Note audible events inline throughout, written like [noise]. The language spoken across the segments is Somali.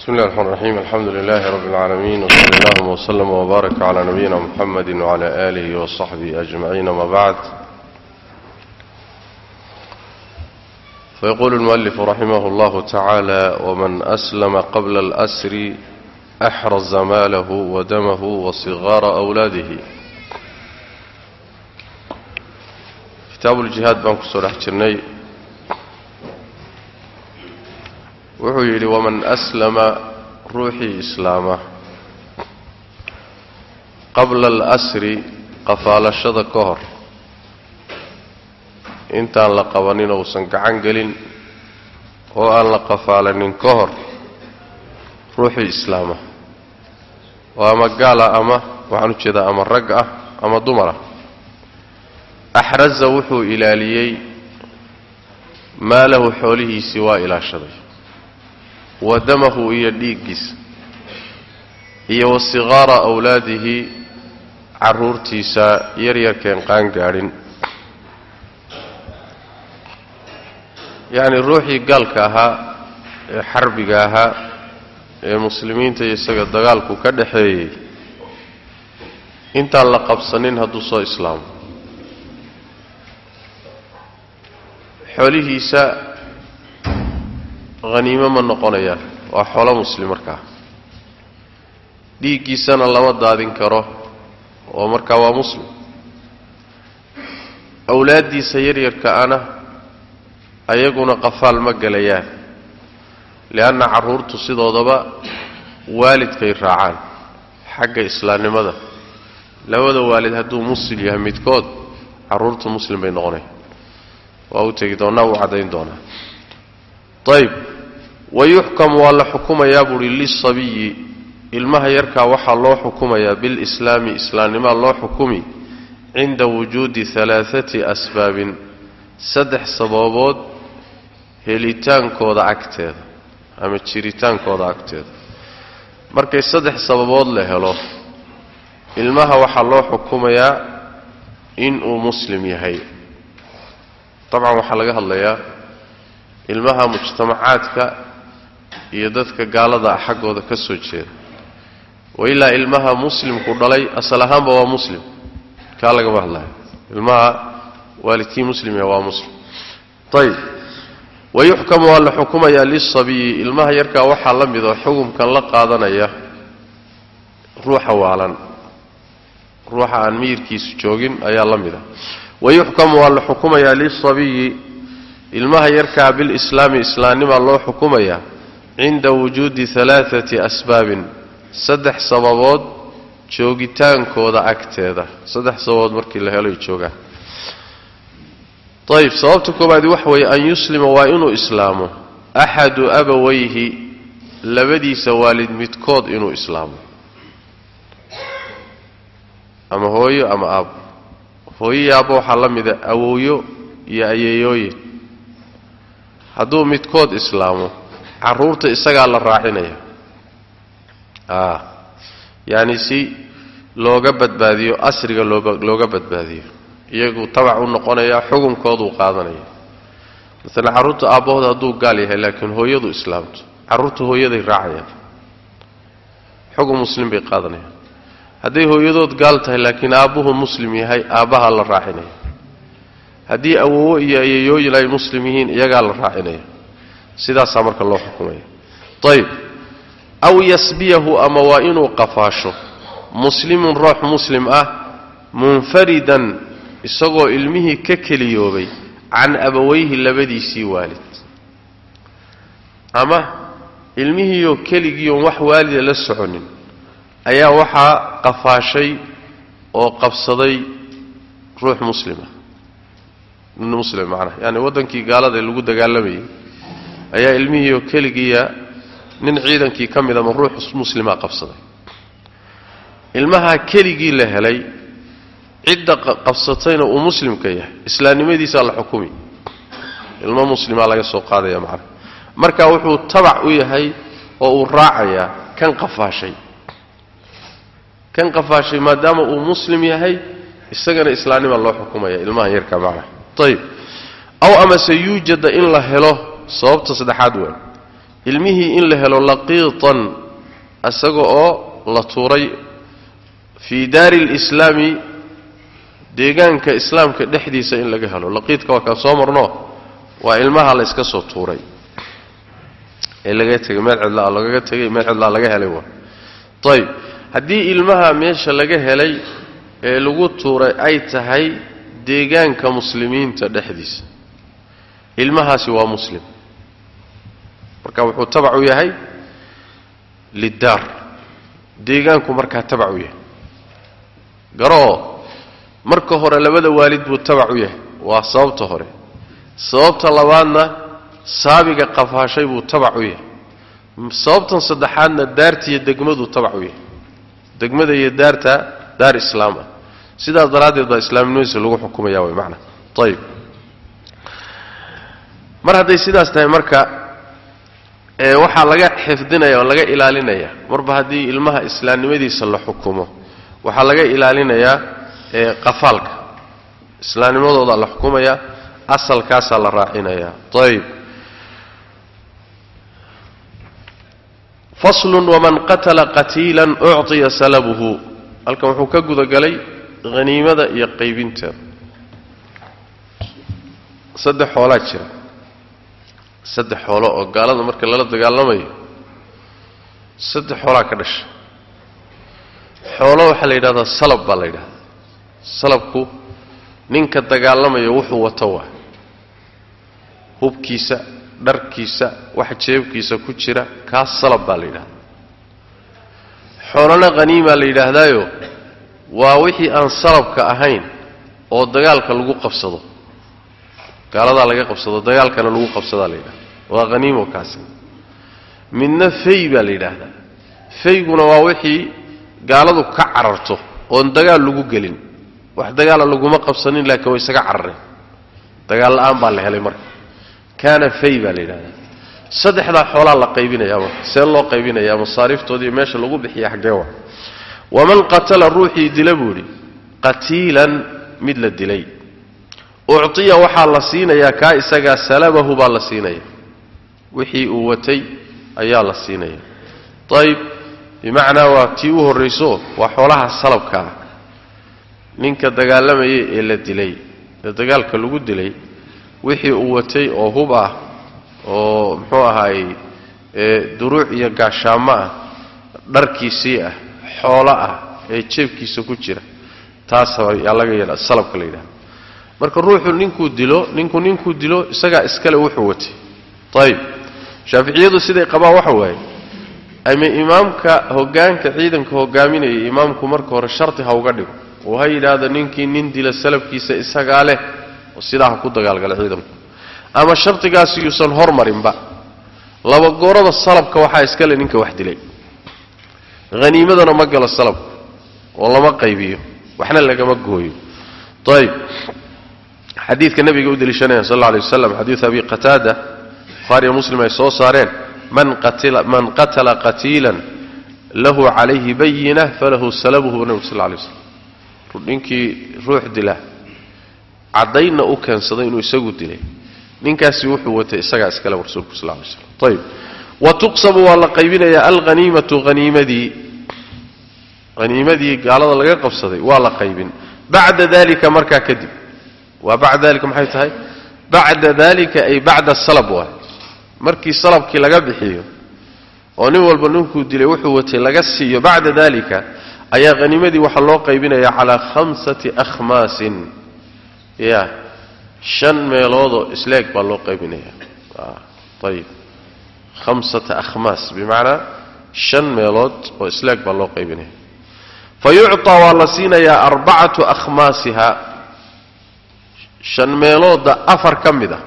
بسم الله الرحمن الرحيم الحمد لله رب العالمين وصلى الله وسلم وبارك على نبينا محمد وعلى آله وصحبه أجمعين ما بعد فيقول المؤلف رحمه الله تعالى ومن أسلم قبل الأسر أحرز ماله ودمه وصغار أولاده كتاب الجهاد بانك سورة جرني Wuxuu yidhi waman aslama ruuxii islaama. Qabla alasri qafaalashada ka hor. Intaan la qabanin uusan gacan gelin oo aan la qafaalanin ka hor ruuxii islaama. Oo ama gaala ama waxaan u jeedaa ama rag ah ama dumar ah. Axraza wuxuu ilaaliyey maalahu xoolihiisii waa ilaashaday wa damahu iyo dhiiggiisa iyo wa sigaara awlaadihi carruurtiisa yaryarkeen qaan gaadhin. Yacni ruuxii gaalka ahaa ee xarbiga ahaa ee muslimiinta iyo isaga dagaalku ka dhaxeeyey intaan la qabsanin hadduu soo islaamo. Xoolihiisa haniimo ma noqonayaan. Waa xoolo muslim markaa. Dhiiggiisana lama daadin karo. Oo markaa waa muslim. Awlaaddiisa yaryarka ana ayaguna qafaal ma gelayaan lianna carruurtu sidoodaba waalidkay raacaan. Xagga islaamnimada. Labada waalid hadduu muslim yahay midkood carruurtu muslim bay noqonayaan. Waa u tegi doonaa wuu caddayn doonaa. Ayb wayuxkam waa la xukumayaa buuhi lisabiyi ilmaha yarkaa waxaa loo xukumayaa bilislaami islaamnimaa loo xukumi cinda wujuudi alaaati asbaabin saddex sababood helitaankooda agteeda ama jiritaankooda agteeda markay saddex sababood la helo ilmaha waxaa loo xukumayaa inuu muslim yahay dabcan waxaa laga hadlayaa ilmaha mujtamacaadka iyo dadka gaalada ah xaggooda ka soo jeeda. Wa ilaa ilmaha muslimku dhalay asal ahaanba waa muslim. Kaa lagama hadlayo ilmaha waalidkii muslim yaha waa muslim. Ayib wayuxkamu waa la xukumayaa lisabiyi ilmaha yarkaa waxaa la midoo xukumkan la qaadanaya ruuxa waalan. Ruuxa aan miyirkiisu joogin ayaa la mida wayuxkamu waa la xukumayaa lisabiyi ilmaha yarkaa bilislaami islaamnimaa loo xukumayaa cinda wujuudi alaaati asbaabin. Saddex sababood joogitaankooda agteeda. Saddex sababood markii la heloy joogaan ayib sababta koobaadi waxa weeye an yuslima waa inuu islaamo. Axadu abawayhi labadiisa waalid midkood inuu islaamo. Ama hooyo ama aabo hooyo iyo waxaa la mida awowyo iyo ayeeyooyin. Hadduu midkood islaamo carruurta isagaa la raacinaya a yacni si looga badbaadiyo asriga looga badbaadiyo. Iyagu tabac u noqonaya xukunkooduu qaadanaya masalan carruurta aabbahooda hadduu gaal yahay laakiin hooyadu islaamto carruurta hooyaday raacayaan. Xukun muslim bay qaadanayaan. Hadday hooyadood gaal tahay laakiin aabbuhu muslim yahay aabbahaa la raacinaya haddii awowo iyo ayayooyin ay muslim yihiin iyagaa la raacinaya sidaasaa marka loo xukumaya ayib aw yasbiyahu ama waa inuu qafaasho. Muslimun ruux muslim ah munfaridan isagoo ilmihii ka keliyoobay can abawayhi labadiisii waalid. Ama ilmihiioo keligiion wax waalida la soconin. Ayaa waxaa qafaashay oo qabsaday ruux muslima nin muslim macnaha. Yaani waddankii gaalada lagu dagaalamayay ayaa ilmihiioo keligiiya nin ciidankii ka mid ama ruux muslima qabsaday. Ilmahaa keligii la helay cidda qabsatayna uu muslimka yahay islaamnimadiisaa la xukumi. Ilmo muslimaa laga soo qaadaya macnaha. Marka wuxuu tabac u yahay oo uu raacayaa kan qafaashay. Kan qafaashay maadaama uu muslim yahay isagana islaamnima loo xukumaya ilmaha yarka macnaha. Ayib aw amase yuujada in la helo sababta saddexaad waa ilmihii in la helo laqiitan isaga oo la tuuray fii daari lislaami deegaanka islaamka dhexdiisa in laga helo. Laqiidka waa kaan soo marno waa ilmaha la yska soo tuuray. Ee laga tegay meel cidlaa lagaga tegay meel cidlaa laga helay waa. Ayib haddii ilmaha meesha laga helay ee lagu tuuray ay tahay deegaanka muslimiinta dhexdiisa. Ilmahaasi waa muslim marka wuxuu u yahay liddaar deegaanku markaa tabac u yahay. Garoo marka hore labada waalid buu tabac u yahay. Waa sababta hore. Sababta labaadna saabiga qafaashay buu u yahay. Sababtan saddexaadna daartiiyo degmaduu tabac u yahay. Degmada iyo daarta daar islaam ah. Sidaas daraaddeed baa islaamnimadiisa lagu xukumaya way macna. Ayib mar hadday sidaas tahay marka ee waxaa laga xifdinaya oo laga ilaalinaya marba haddii ilmaha islaamnimadiisa la xukumo waxaa laga ilaalinayaa ee qafaalka islaamnimadooda la xukumaya asalkaasaa la raacinayaa. Ayib faslun waman qatala qatiilan ucطiya salabuhu. Halkan wuxuu ka gudagalay haniimada iyo qaybinteeda saddex xoolaa jira saddex xoolo oo gaalada marka lala dagaalamayo saddex xoolaa ka dhasha. Xoolo waxaa la yidhahdaa salab baa la yidhahdaa. Salabku ninka dagaalamaya wuxuu wato waa hubkiisa dharkiisa wax jeebkiisa ku jira kaas salab baa la yidhahdaa. Xoolona haniimaa la yidhaahdaayo waa wixii aan salabka ahayn oo dagaalka lagu qabsado gaaladaa laga qabsado dagaalkana lagu qabsadaa la yidhahda waa haniimo kaasi. Midna fay baa la yidhaahdaa fayguna waa wixii gaaladu ka cararto oon dagaal lagu gelin. Wax dagaala laguma qabsanin laakiin way isaga carareen. Dagaal la'aan baa la helay marka. Kaana fay baa la yidhahdaa. Saddexdaa xoolaa la qaybinayaa see loo qaybinayaa masaariiftoodii meesha lagu bixiya xaggee wa waman qatala ruuxii dila buu idhi qatiilan mid la dilay uctiya waxaa la siinayaa kaa isagaa salabahu baa la siinaya wixii uu watay ayaa la siinaya ayib bimacnaa waa tii u horrayso waa xoolaha salabka ah. Ninka dagaalamayay ee la dilay ee dagaalka lagu dilay wixii uu watay oo hub ah oo muxuu ahaayey duruuc iyo gaashaamo ah dharkiisii ah xoolo ah ee jeebkiisa ku jira. Taas laga yeedha salabka la yidhahda marka ruuxu ninkuu dilo ninku ninkuu dilo isagaa iskale wuxuu watay ayib shaaficiyadu siday qabaan waxa waaye. Ama imaamka hogaanka ciidanka hogaaminaya imaamku marka hore sharti ha uga dhigo. Oo ha yidhaahdo ninkii nin dila salabkiisa isagaa leh oo sidaa ha ku dagaalgala ciidanku. Ama shardigaasi yuusan hormarinba. Laba goorada salabka waxaa iskale ninka wax dilay. Haniimadana ma galo salabku oo lama qaybiyo. Waxna lagama gooyo. Ayib xadiidka nabiga u deliishanaya sal alay waslam xadiidu abi qataada buhaariyo muslim ay soo saareen man qatala qatiilan lahu calayhi bayina falahu salabuhu bu nabig sal lla alay waslam ninkii ruux dila caddaynna u keensaday inuu isagu dilay. Ninkaasi wuxuu watay isagaa iskale rasuulku sal lay slam ayib wa tuqsamu waa la qaybinayaa alhaniimatu haniimadii haniimadii gaalada laga qabsaday waa la qaybin. Bacda dalika markaa kadib waa bacda dalika maxay tahay? Bacda dalika ay bacda salab waay markii salabkii laga bixiyo oo nin walba ninkuu dilay wuxuu watay laga siiyo bacda dalika ayaa haniimadii waxaa loo qaybinayaa calaa khamsati akhmaasin. Ya shan meeloodoo isleeg baa loo qaybinaya ayib khamsata akhmaas bimacnaa shan meelood oo isleeg baa loo qaybinaya fa waa la siinayaa arbacatu akhmaasiha shan meelooda afar ka mid ah.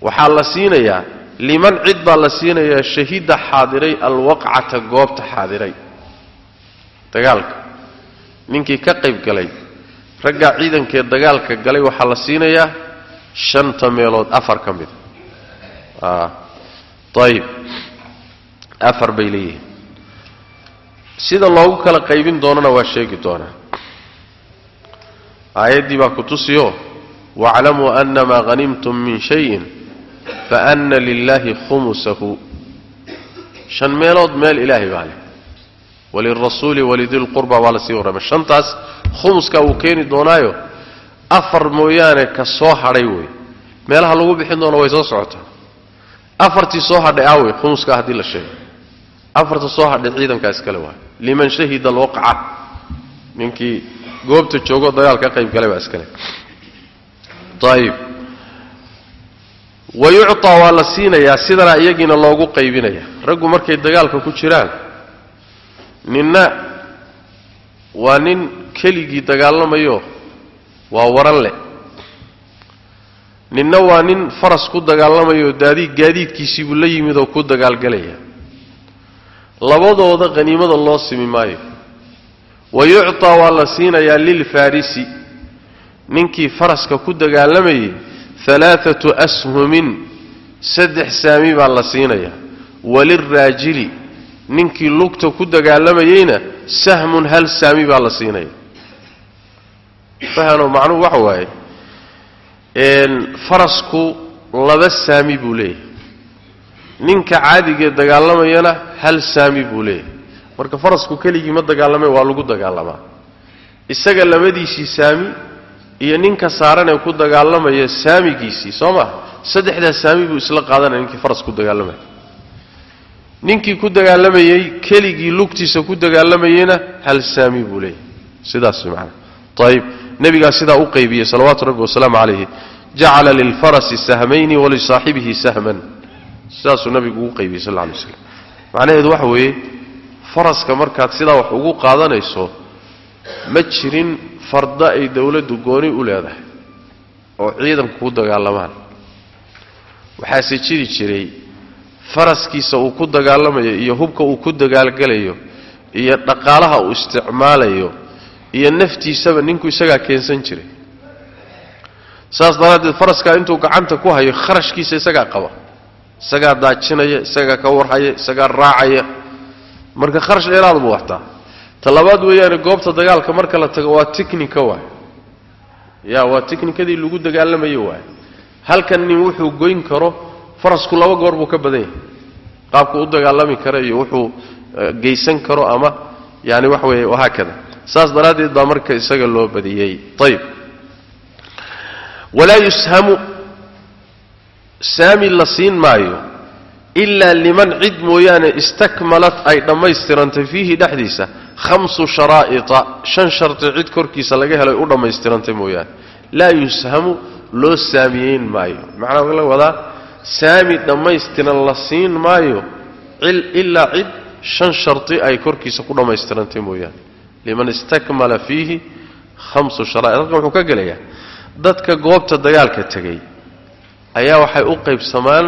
Waxaa la siinayaa liman cid baa la siinayaa shahida xaadiray alwaqcata goobta xaadiray. Dagaalka. Ninkii ka qayb galay raggaa ciidankee dagaalka galay waxaa la siinayaa shanta meelood afar ka mida ayib afar bay leeyihiin. Sida loogu kala qaybin doonana waa sheegi doonaa aayaddii baa ku tusiyo waaclamuu annamaa hanimtum min shayin faana lilaahi khumusahu. Shan meelood meel ilaahay baa leh. Walirasuuli walidilqurba waa la sii warramay. Shantaas khumuskaa wuu keeni doonaayo afar mooyaane ka soo hadhay wey. Meelaha lagu bixin doono way soo socotaa. Afartii soo hadhay aawey khumuskaa haddii la sheego. Afarta soo hadhay ciidankaa iskale waay liman shahida alwaqca ninkii goobta joogo dagaal ka qayb galay baa iskale. Ayib wa yucطaa waa la siinayaa sidana iyagiina loogu qaybinaya. Raggu markay dagaalka ku jiraan ninna waa nin keligii dagaalamayo waa waran leh. Ninna waa nin faras ku dagaalamayo daadi gaadiidkiisii buu la yimid oo ku dagaalgalaya labadooda haniimada loo simi maayo wa yucطaa waa la siinayaa lilfarisi ninkii faraska ku dagaalamayay alaaatu ashumin saddex saami baa la siinayaa walilraajili ninkii lugta ku dagaalamayeyna sahmun hal saami baa la siinaya fahano macnuhu waxa waaye farasku laba saami buu leeyahay ninka caadigee dagaalamayana hal saami buu leeyahay marka farasku keligii ma dagaalame waa lagu dagaalamaa isaga labadiisii saami iyo ninka saaran ee ku dagaalamaya saamigiisii soo maa saddexdaas saami buu isla qaadanaya ninkii faras dagaalamaya ninkii ku dagaalamayey keligii lugtiisa ku dagaalamayeyna hal saami buu leeyahay. Sidaas maana ayib nebigaa sidaa u qaybiyey salawaatu rabbi wasalaamu calayhi. Jacala lilfarasi sahmayni walisaaxibihi sahman. Sidaasuu nabigu ugu qaybiyey sal lay slam macnaheedu waxa weeye faraska markaad sidaa wax ugu qaadanayso ma jirin farda ay dowladdu gooni u leedahay oo ciidanku ku dagaalamaan. Waxaase jiri jiray faraskiisa uu ku dagaalamayo iyo hubka uu ku dagaalgalayo iyo dhaqaalaha uu isticmaalayo iyo naftiisaba ninku isagaa keensan jiray. Saas daraaddeed faraskaa intuu gacanta ku hayo kharashkiisa isagaa qaba. Isagaa daajinaya isagaa ka warhaya isagaa raacaya marka kharash dheeraad buu waxtaa ta labaad weeyaane goobta dagaalka marka la tago waa tichnika waay. Ya waa tichnikadii lagu dagaalamayo waay. Halkan nin wuxuu goyn karo farasku laba goor buu ka badan yahay. Qaabku u dagaalami kara iyo wuxuu geysan karo ama yani waxa weeye wahaakada saas daraaddeed baa marka isaga loo badiyey ayib walaa yushamu saami la siin maayo ilaa liman cid mooyaane istakmalat ay dhammaystirantay fiihi dhexdiisa hamsu sharaa'ita shan sharti cid korkiisa laga helay u dhammaystirantay mooyaane. Laa yushamu loo saamiyeyn maayo. Macnaa la wadaa saami dhammaystiran la siin maayo ilaa cid shan sharti ay korkiisa ku dhammaystirantay mooyaane. Liman istakmala fiihi hamsu sharaa'it halkan wuxuu ka gelayaa dadka goobta dagaalka tegay ayaa waxay u qaybsamaan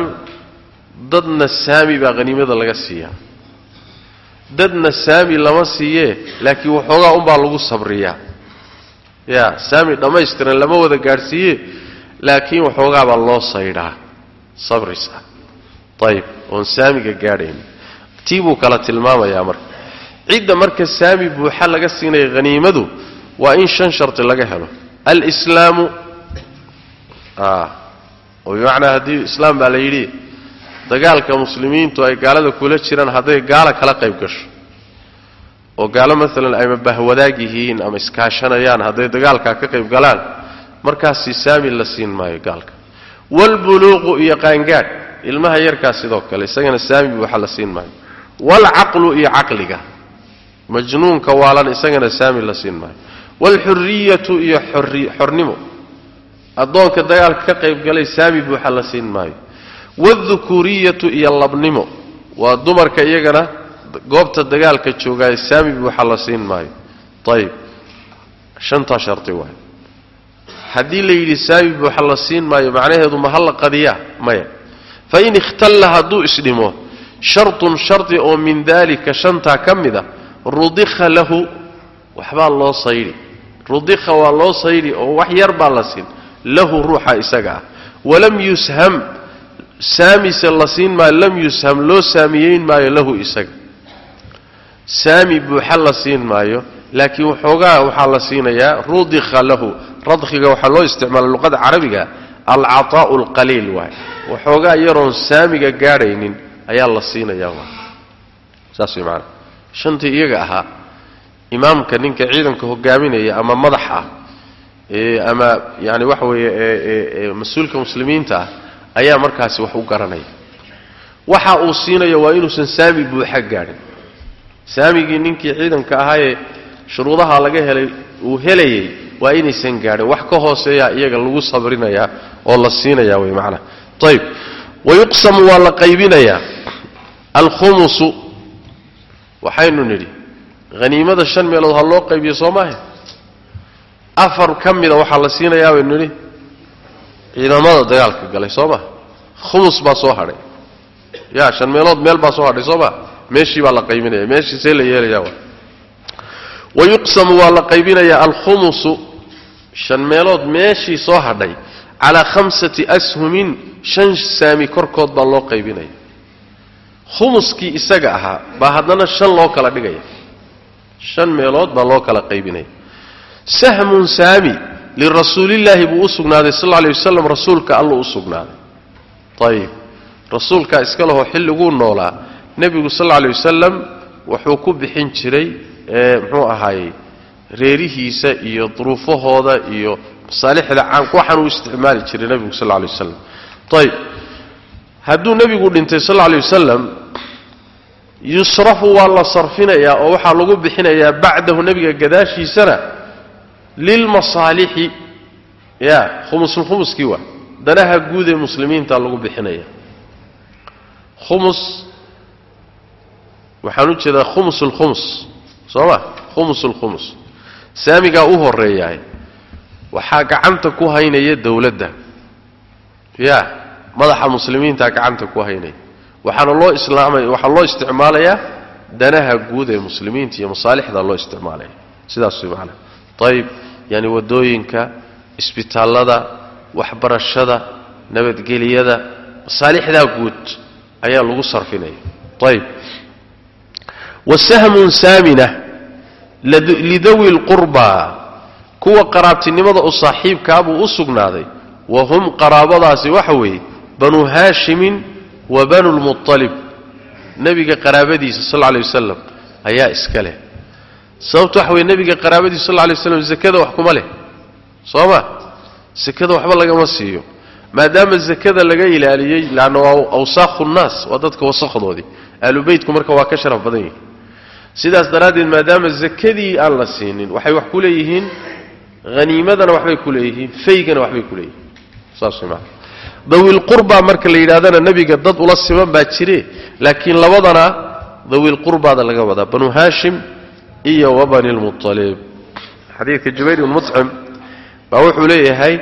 dadna saami baa haniimada laga siiyaa. Dadna saami lama siiyee laakiin waxoogaa unbaa lagu sabriyaa. Ya saami dhammaystiran lama wada gaadhsiiye laakiin waxoogaa baa loo saydhaa. Sabrisa. Ayib oon saamiga gaadhayn tii buu kala tilmaamayaa marka. Cidda marka saami buuxa laga siinaya haniimadu waa in shan sharti laga helo. Alslaamu oo bimacnaa haddii islaam baa la yidhi dagaalka muslimiintu ay gaalada kula jiraan hadday gaala kala qayb gasho. oo gaalo maalan ayma bahwadaag yihiin ama iskaashanayaan hadday dagaalkaa ka qayb galaan markaasi saami la siin maayo gaalka. Waalbuluuqu iyo qaangaadh ilmaha yarkaas sidoo kale isagana saami buuxa la siin maayo. Waalcaqlu iyo caqliga majnuunka waalan isagana saami la siin maayo. Waalxuriyatu iyo xornimo addoonka dagaalka ka qayb galay saami buuxa la siin maayo waaldukuuriyatu iyo labnimo waa dumarka iyagana goobta dagaalka joogaaye saami buuxa la siin maayo ayib shantaa sharti waay haddii la yidhi saami buuxa la siin maayo macnaheedu ma ha la qadiyaa maya fain ikhtalla hadduu isdhimo shartun shardi oo min daalika shantaa ka mida rudikha lahu waxbaa loo saydhi rudikha waa loo saydhi oo wax yar baa la siin lahu ruuxa isaga ah walam yusham saamise la siin maayo lam yusham loo saamiyeyn maayo lahu isaga. Saami buuxa la siin maayo laakiin waxoogaa waxaa la siinayaa rudikha lahu radkhiga waxaa loo isticmaala luqada carabiga alcataa'u alqaliil waay waxoogaa yaroon saamiga gaadhaynin ayaa la siinayaa waa saas way macanaa shantii iyaga ahaa imaamka ninka ciidanka hogaaminaya ama madax ama yani waxa weeye mas'uulka muslimiinta ah ayaa markaasi wax u garanaya waxa uu siinayo waa inuusan saami buuxa gaadhin. Saamigii ninkii ciidanka ahaayee shuruudaha laga helay uu helayay waa inaysan gaadhin. Wax ka hooseeyaa iyaga lagu sabrinayaa oo la siinayaa wey macnaha ayib wayuqsamu waa la qaybinayaa. Alkhumusu waxaynu nidhi haniimada shan meelood ha loo qaybiyo soo maaha afar ka mida waxaa la siinayaa baynu nidhi ciidamada dagaalka galay soo maha khumus baa soo hadhay. Ya shan meelood meel baa soo hadhay soo maa meeshii baa la qaybinaya meeshii see la yeelaya wa wayuqsamu waa la qaybinayaa alkhumusu shan meelood meeshii soo hadhay calaa khamsati ashumin shan saami korkood baa loo qaybinaya. Khumuskii isaga ahaa baa haddana shan loo kala dhigaya. Shan meelood baa loo kala qaybinaya. Sahmun saami lirasuulillaahi buu u sugnaaday sal alla lay wasalam rasuulka alluu u sugnaaday ayib rasuulkaa iska lahoo xilliguu noolaa nebigu sal alla lay wasalam wuxuu ku bixin jiray muxuu ahaayey reerihiisa iyo duruufahooda iyo masaalixda caamka waxaan uu isticmaali jiray nebigu sal alla lay wasalam ayib hadduu nebigu dhintay sal alla lay wasalam yusrafu waa la sarfinayaa oo waxaa lagu bixinayaa bacdahu nebiga gadaashiisana lilmasaalixi ya khumusulkhumuskii waa danaha guud ee muslimiinta lagu bixinaya khumus waxaan u jeedaa khumus soo ma khumus saamigaa u horeeyahay waxaa gacanta ku haynaya dowladda ya madaxa muslimiintaa gacanta ku haynaya waxaana loo islaamay waxaa loo isticmaalayaa danaha guud ee muslimiinta iyo masaalixda loo isticmaalaya sidaas way macana ayib yani waddooyinka isbitaallada waxbarashada nabadgeliyada masaalixdaa guud ayaa lagu sarfinaya. Ayib. Wasahmun saamina lidawi lqurbaa kuwa qaraabtinimada u saaxiibkaabuu u sugnaaday. Wa hum qaraabadaasi waxa weeye banu haashimin wa banu lmualib nebiga qaraabadiisa sal lla lay wasalam ayaa iska leh sababto waxa weye nebiga qaraabadiisa sal lay waslam zakada wax kuma leh soo ma sakada waxba lagama siiyo. Maadaama zakada laga ilaaliyey laanna waa awsaakhu nnaas waa dadka wasakdoodii aalubeytku marka waa ka sharaf badan yihiin sidaas daraaddeed maadaama zakadii aan la siinin waxay wax ku leeyihiin haniimadana waxbay ku leeyihiin faygana waxbay ku leeyihiin. Saas maana dawilqurba marka la yidhahdana nebiga dad ula siman baa jire laakiin labadana dawilqurbaada laga wadaa. Banu haashim iyo wa bani lmualib xadiidka jubayr ibn mucim baa wuxuu leeyahay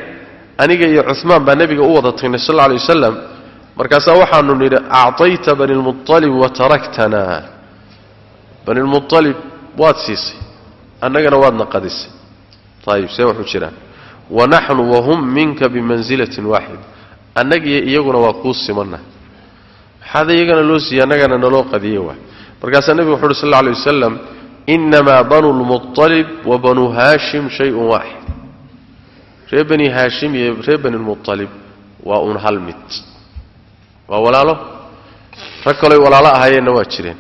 aniga iyo cumaan baa nebiga u wada tagnay sal lla wasalam markaasaa waxaanu nidhi acطayta bani lmualib wa taraktana bani lmualib waad siisay annagana waadna qadisay ayib see wuxuu jiraan wanaxnu wahum minka bimanzilatin waaxida annagiyo iyaguna waa kuu simanna. Maxaad iyagana loo siiyey annagana naloo qadiye waay. Markaasaa nebigu wuxu uhi sal alay wasalam inamaa banu lmualib wa banu haashim shayun waaxid reer bani haashim iyo reer bani lmualib waa uun hal mid waa walaalo rag kaloy walaalo ahaayeenna waa jireen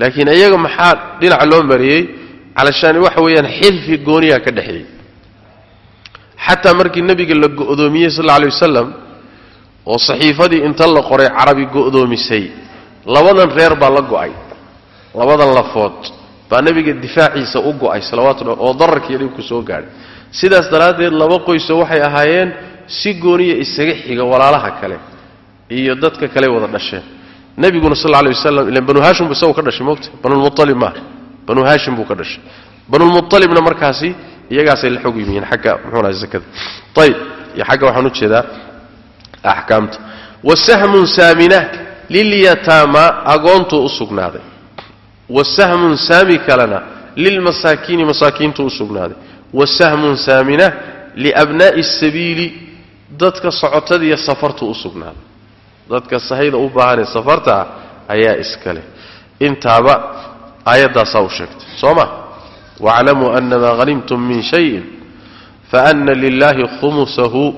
laakiin iyaga maxaa dhinaca loo mariyey calashaani waxa weeyaan xilfi gooniyaa ka dhexeeyey xataa markii nebiga la go'doomiyey sal alla alay wasalam oo saxiifadii inta la qoray carabi go'doomisay labadan reer baa la go'ay labadan lafood baa nebiga difaaciisa u go'ay salawaatu oo dararkiiyo dhibku soo gaadhay sidaas daraaddeed laba qoysoo waxay ahaayeen si gooniya isaga xiga walaalaha kale iyo dadka kale wada dhasheen. Nebiguna sal alay wasalam ilan banu haashim bu isagu ka dhashay moogta banulmualib maaha banu haashim buu ka dhashay. Banulmualibna markaasi iyagaasay la xog yimihiin xagga muxuunaha zakada. Ayib iyo xagga waxaan u jeedaa axkaamta. Wasahmun saamina lilyataama agoontuu u sugnaaday wasahmun saami kalena lilmasaakiini masaakiintuu u sugnaaday. Wasahmun saamina liabnaa'i asabiili dadka socotadiiyo safartuu u sugnaaday. Dadka sahayda u baahanee safartaa ayaa iska leh. Intaaba aayaddaasaa u sheegtay soo ma? Waaclamuu anamaa hanimtum min shayin faana lilaahi khumusahu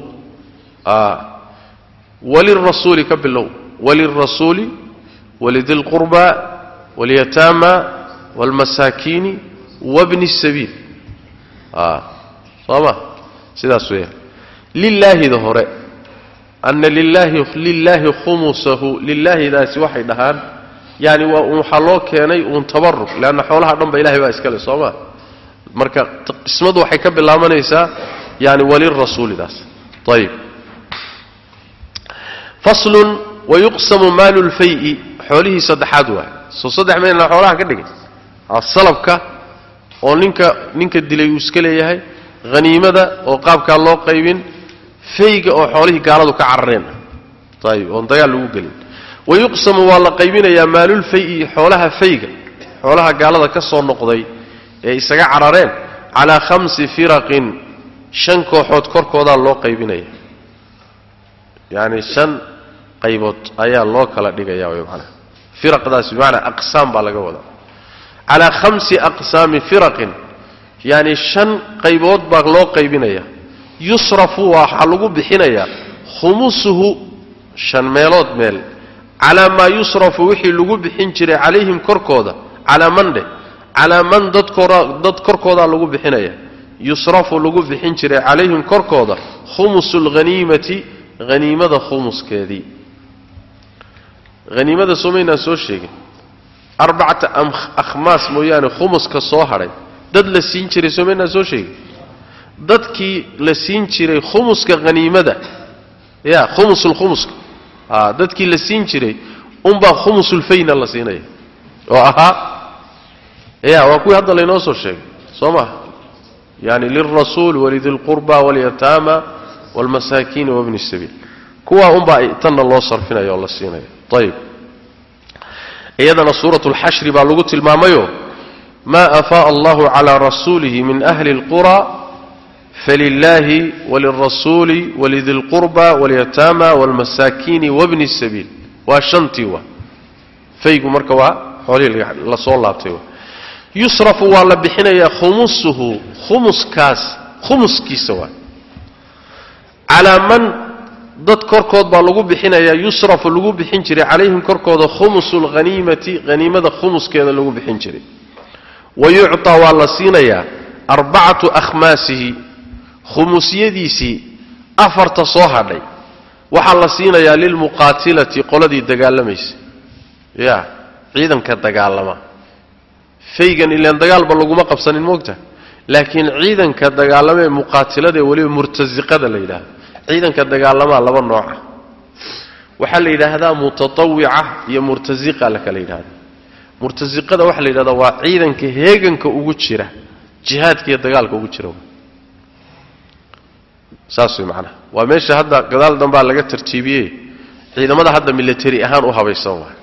walirasuuli ka bilow walirasuuli walidilqurba walyataama waalmasaakiini wabni sabiil soo ma sidaas weeyaan lilaahida hore ana lilaahi khumusahu lilaahidaasi waxay dhahaan yani waxaa loo keenay uun tabaruk leanna xoolaha dhan ba ilahay baa iskale soo ma marka qismadu waxay ka bilaabanaysaa yani walirasuulidaas ayib faslun wayuqsamu maalu lfayi xoolihii saddexaad waay soo saddex meelna xoolaha ka dhigay. Salabka oo ninka ninka dilay uu iska leeyahay haniimada oo qaabkaa loo qaybin fayga oo xoolihii gaaladu ka carareen. Ayib oon dagaal lagu gelin. Wayuqsamu waa la qaybinayaa maalulfayi xoolaha fayga. Xoolaha gaalada ka soo noqday ee isaga carareen calaa khamsi firaqin shan kooxood korkoodaa loo qaybinaya. Yacni shan qaybood ayaa loo kala dhigaya wy manaa firaqdaas bimacnaa aqsaam baa laga wadaa. Calaa khamsi aqsaami firaqin yacni shan qaybood baa loo qaybinaya. Yusrafu waxaa lagu bixinayaa khumusuhu shan meelood meel. Calaa maa yusrafu wixii lagu bixin jiray calayhim korkooda calaa man dheh calaa man dad korkoodaa lagu bixinaya. Yusrafu lagu bixin jiray calayhim korkooda khumusu lhaniimati haniimada khumuskeedii haniimada somaynaan soo sheegin. Arbacata akhmaas mooyaane khumuska soo hadhay dad la siin jiray somaynaan soo sheegin. Dadkii la siin jiray khumuska haniimada ya khumusulkhumuska a dadkii la siin jiray unbaa khumusulfayna la siinaya. Oo ahaa. Ya waa kuwii hadda laynoo soo sheegay. Soo maha yani lilrasuul walidilqurba walyataama waalmasaakiini wabni sabiil. Kuwaa unbaa tanna loo sarfinaya oo la siinaya ayib iyadana suurat lxashri baa lagu tilmaamayo ma afaaa allahu calaa rasuulihi min ahli اlqura falilaahi walirasuuli walidi lqurba walyataama waalmasaakiini wabni sabiil. Waa shantii wa faygu marka waa xoolihii la soo laabtay yusrafu waa la bixinayaa khumusuhu khumuskaas khumuskiisa waa dad korkood baa lagu bixinayaa yusrafu lagu bixin jiray calayhim korkooda khumusu lhaniimati haniimada khumuskeeda lagu bixin jiray. Wa yucطaa waa la siinayaa arbacatu akhmaasihi khumusyadiisii afarta soo hadhay. Waxaa la siinayaa lilmuqaatilati qoladii dagaalamaysa ya ciidanka dagaalama. Faygan ilaan dagaalba laguma qabsanin moogta laakiin ciidanka dagaalama ee muqaatilada ee weliba murtasiqada la yidhaahdo ciidanka dagaalamaa laba nooca waxaa la yidhaahdaa mutatawica iyo murtasiqa la kala yidhahda murtasiqada waxaa la yidhahdaa waa ciidanka heeganka ugu jira jihaadka iyo dagaalka ugu jira. Saas way macnaha. Waa meesha hadda gadaal dambaa laga tartiibiyey. Ciidamada hadda military ahaan u habaysan waay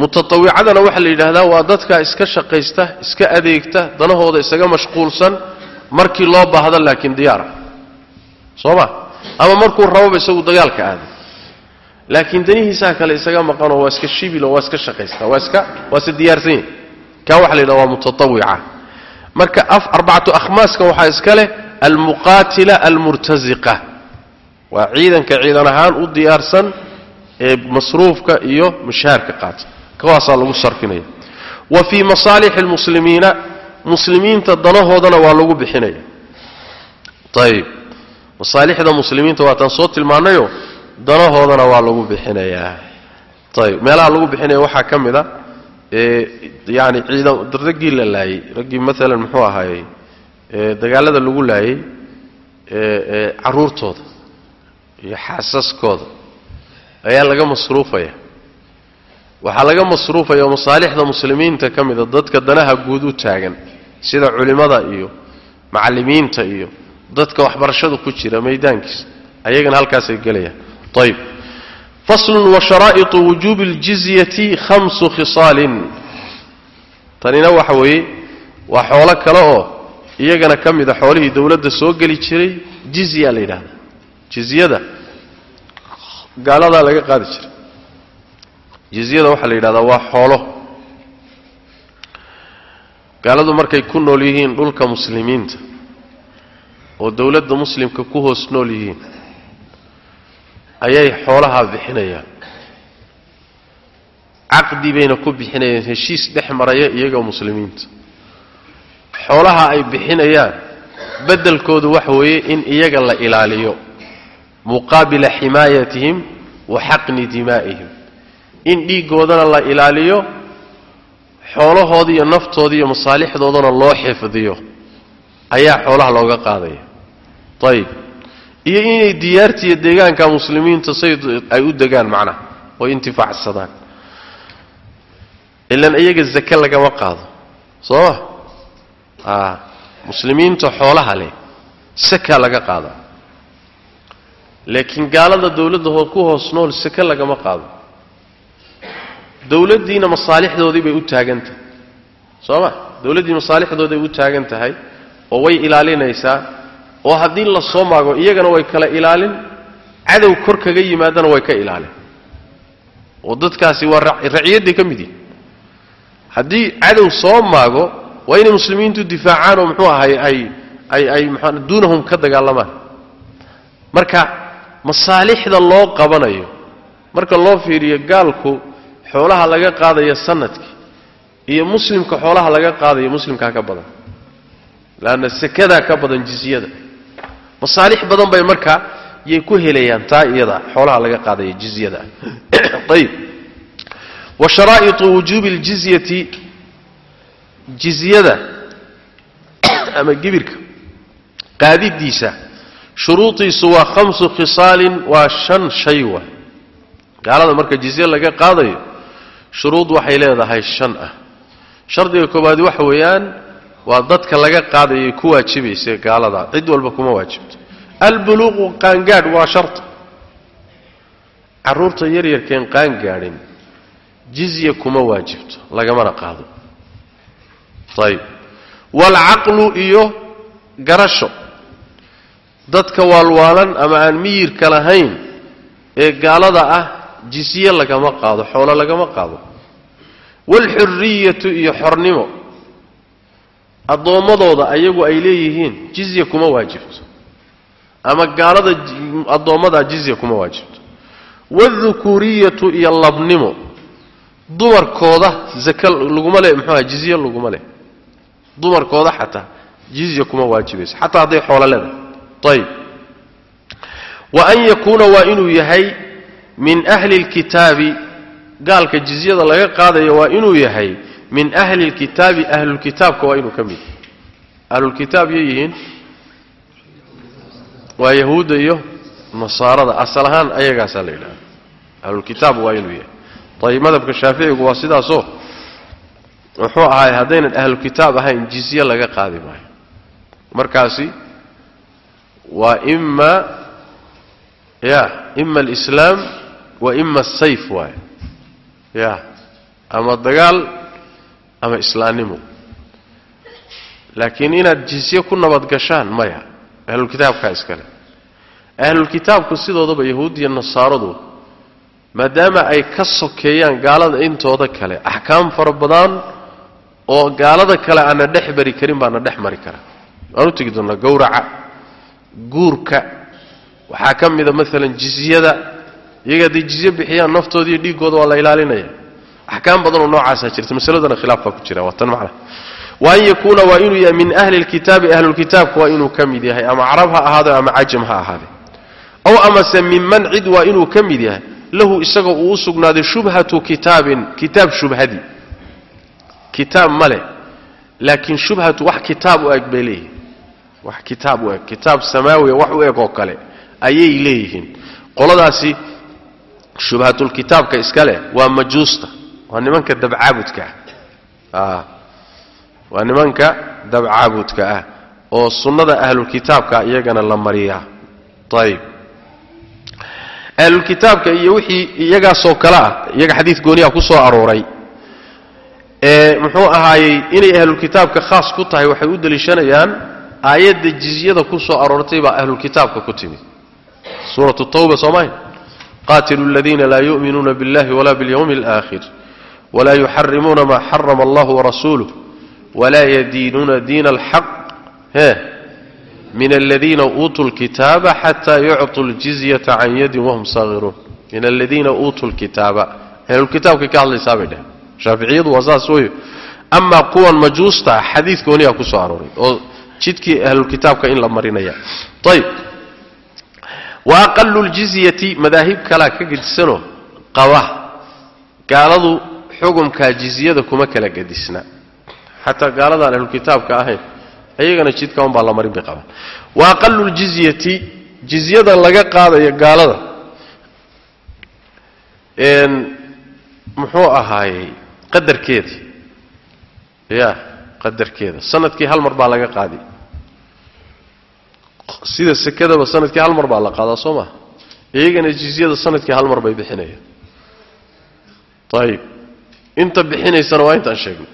mutatawicadana waxaa la yidhaahdaa waa dadka iska shaqaysta iska adeegta danahooda isaga mashquulsan markii loo baahdo laakiin diyaara soo ma ama markuu rababa isagu dagaalka aada laakiin danihiisaa kale isaga maqanoo waa iska shibilo waa iska shaqaysta waa iska waa se diyaarsan yahi kaa waxa la yidhahda waa mutatawica. Marka arbacatu akhmaaskan waxaa iska leh almuqaatila almurtasiqa waa ciidanka ciidan ahaan u diyaarsan ee masruufka iyo mushaharka qaata. Kawaasaa lagu sarfinaya. Wa fii masaalixi lmuslimiina muslimiinta danahoodana waa lagu bixinaya. Ayib masaalixda muslimiinta waataan soo tilmaanayo danahoodana waa lagu bixinayaa. Ayib meelaha lagu bixinaya waxaa ka mid a yani ciidan raggii la laayey raggii maalan muxuu ahaayey dagaalada lagu laayey caruurtooda iyo xaasaskooda ayaa laga masruufaya. Waxaa laga masruufaya masaalixda muslimiinta ka mida dadka danaha guud u taagan sida culimmada iyo macallimiinta iyo dadka waxbarashada ku jira maydaankiisa ayagana halkaasay gelayaan ayib faslun wa sharaa'iطu wujuubi اljizyati khamsu khisaalin. Tanina waxa weeye waa xoolo kale oo iyagana ka mida xoolihii dowladda soo geli jiray jizya la yidhahda jizyada gaaladaa laga qaadi jiray. Jizyada waxaa la yidhahdaa waa xoolo. Gaaladu markay ku nool yihiin dhulka muslimiinta oo dowladda muslimka ku hoos nool yihiin ayay xoolahaa bixinayaan. Caqdi bayna ku bixinayaan heshiis dhex maraya iyaga muslimiinta. Xoolaha ay bixinayaan beddelkoodu waxa weeye in iyaga la ilaaliyo. Muqaabila ximaayatihim wa xaqni dimaa'ihim. In dhiiggoodana la ilaaliyo xoolahoodii iyo naftoodii iyo masaalixdoodana loo xifdiyo. Ayaa xoolaha looga qaadaya ayib iyo inay diyaartiiyo deegaanka muslimiinta say ay u degaan macnaha oo intifaacsadaan ilan iyaga zake lagama qaado soo ma? Muslimiinta xoolaha leh saka laga qaada laakiin gaalada dawladda ku hoos nool sake lagama qaado. Dawladdiina masaalixdoodii bay u taagan tahay soo ma? Dawladdii masaalixdooday u taagan tahay oo way ilaalinaysaa oo haddii la soo maago iyagana way kala ilaalin cadow kor kaga yimaadana way ka ilaalin. Oo dadkaasi waa raciyadday ka mid yihiin haddii cadow soo maago waa inay muslimiintu difaacaan oo muxuu ahay ay ay ay mxua duunahum ka dagaalamaan marka masaalixda loo qabanayo marka loo fiiriyo gaalku xoolaha laga qaadayo sannadkii iyo muslimka xoolaha laga qaadayo muslimkaa ka badan leanna sekadaa ka badan jizyada masaalix badan bay markaa yay ku helayaan taa iyada xoolaha laga qaadaya jizyada. [coughs] Ayib wa sharaa'iطu wujuubi اljizyati jizyada [coughs] ama gibirka qaadidiisa shuruudiisu waa khamsu khisaalin waa shan shay gaalada marka jizye laga qaadayo shuruud waxay leedahay shan ah. Shardiga koowaad waxa weeyaan waa dadka laga qaadayay ku waajibaysa gaalada. Cid walba kuma waajibto albuluuqu qaangaadh waa sharta carruurta yaryarkeen qaangaadhin jizya kuma waajibto lagamana qaado. Ayib waalcaqlu iyo garasho. Dadka waalwaalan ama aan miyirka lahayn ee gaalada ah jizye lagama qaado xoolo lagama qaado. Waalxuriyatu iyo xornimo addoommadooda ayagu ay leeyihiin jizya kuma waajibto. Ama gaalada addoommadaa jizya kuma waajibto. Waaldukuuriyatu iyo labnimo dumarkooda zaka laguma le muxuuaha jizye laguma leh. Dumarkooda xataa jizya kuma waajibayso xataa hadday xoolo leedahay. Ayib wa an yakuuna waa inuu yahay min ahli lkitaabi gaalka jizyada laga qaadayo waa inuu yahay min ahli lkitaabi ahlulkitaabka waa inuu ka mid ahlulkitaab yay yihiin waa yahuudda iyo nasaarada asal ahaan ayagaasaa la yidhahda ahlulkitaab waa inuu yahay. Ayib madhabka shaaficigu waa sidaasoo muxuu ahaay haddaynan ahlukitaab ahayn jizye laga qaadi maayo. Markaasi waa ima ya ima alislaam wa ima asayf waaye. Ya ama dagaal ama islaannimo laakiin inaad jizye ku nabadgashaan maya ahlulkitaabkaa iskale. Ahlulkitaabku sidoodaba yahuudiya nasaaradu maadaama ay ka sokeeyaan gaalada intooda kale axkaam fara badan oo gaalada kale aana dhex bari karin baana dhex mari kara. Waan u tegi doonnaa gowraca guurka. Waxaa ka mida maalan jizyada. Iyaga hadday jizye bixiyaan naftooda iyo dhiiggooda waa la ilaalinaya axkaam badanoo noocaasaa jirta masaladana khilaaf baa ku jira waa tan macna. Wa an yakuuna waa inuu yahay min ahli lkitaabi ahlulkitaabka waa inuu ka mid yahay ama carab ha ahaado ama cajam ha ahaade ow amase minman cid waa inuu ka mid yahay. Lahu isagoo uu u sugnaaday shubhatu kitaabin kitaab shubhadii kitaab ma leh laakiin shubhatu wax kitaab u eg bay leeyihiin. Wax kitaab u eg kitaab samaawiya wax u eg oo kale ayay leeyihiin. Qoladaasi shubhatulkitaabka iska leh waa majuusta waa nimanka dabcaabudka ah waa nimanka dabcaabudka ah oo sunnada ahlulkitaabka iyagana la mariyaa ayib ahlulkitaabka iyo wixii iyagaasoo kale ah iyaga xadiid gooniyaa ku soo arooray ee muxuu ahaayey inay ahlulkitaabka khaas ku tahay waxay u deliishanayaan aayadda jizyada ku soo aroortay baa ahlulkitaabka ku timid suuratu tawba soomahay qaatilu aladiina laa yu'minuuna biاllahi wala biاlyawmi اlآakhir wla yuxarimuuna maa xarama allah warasuuluh wla yadiinuuna diina alxaq he min aladiina uutuu lkitaaba xataa yucطuu ljizyata can yadin wahum saahiruun min aladiina uutuu lkitaaba ahlulkitaabkay ka hadlaysaa bay dheheen shaaficiyadu waa saas weyo amaa kuwan majuusta ah xadiid gooniyaa ku soo arooray oo jidkii ahlulkitaabka in la marinaya ayb wa aqalu ljizyati madaahib kalaa ka gedisanoo qaba gaaladu xugumkaa jizyada kuma kala gedisna xataa gaaladaan ahlulkitaabka ahayn ayagana jidka unbaa la marin bay wa aqalu ljizyati jizyada laga qaadayo gaalada. Muxuu ahaayey qadarkeeda ya qadarkeeda. Sanadkii hal mar baa laga qaadi. Sida sekadaba sannadkii hal mar baa la qaadaa soo maha iyagana jizyada sannadkii hal mar bay bixinayaan. Ayib inta bixinaysana waa intaan sheegnay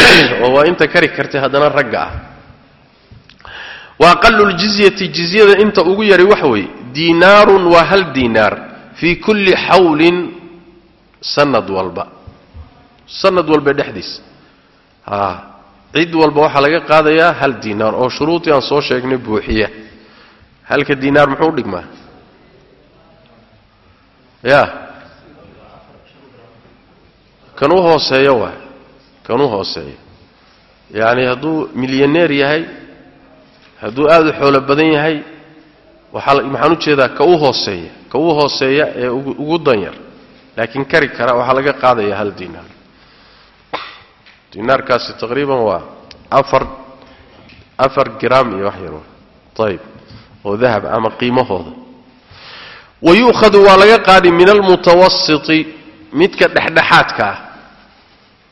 [clears throat] oo waa inta kari kartay haddana ragga ah. Wa aqalu ljizyati jizyada inta ugu yaray waxa weeye. Diinaarun waa hal diinaar fii kulli xawlin sanad walba. Sanad walba dhexdiisa cid walba waxaa laga qaadayaa hal diinaar oo shuruudii aan soo sheegnay buuxiya. Halka diinaar muxuu dhigmaa? Ya kan u hooseeyo waay. Kan u hooseeyo. Yacni hadduu milyaneer yahay hadduu aada u xoolo badan yahay waxaa maxaan ka u hooseeya ka u hooseeya ee ugu danyar. Laakiin kari kara waxaa laga qaadaya hal diinaar diinaarkaasi taqriiban waa afar afar gram iyo wax yar ayib oo dahab ama qiimahooda. Wa yu'khadu waa laga qaadi min almutawasiti midka dhexdhexaadka ah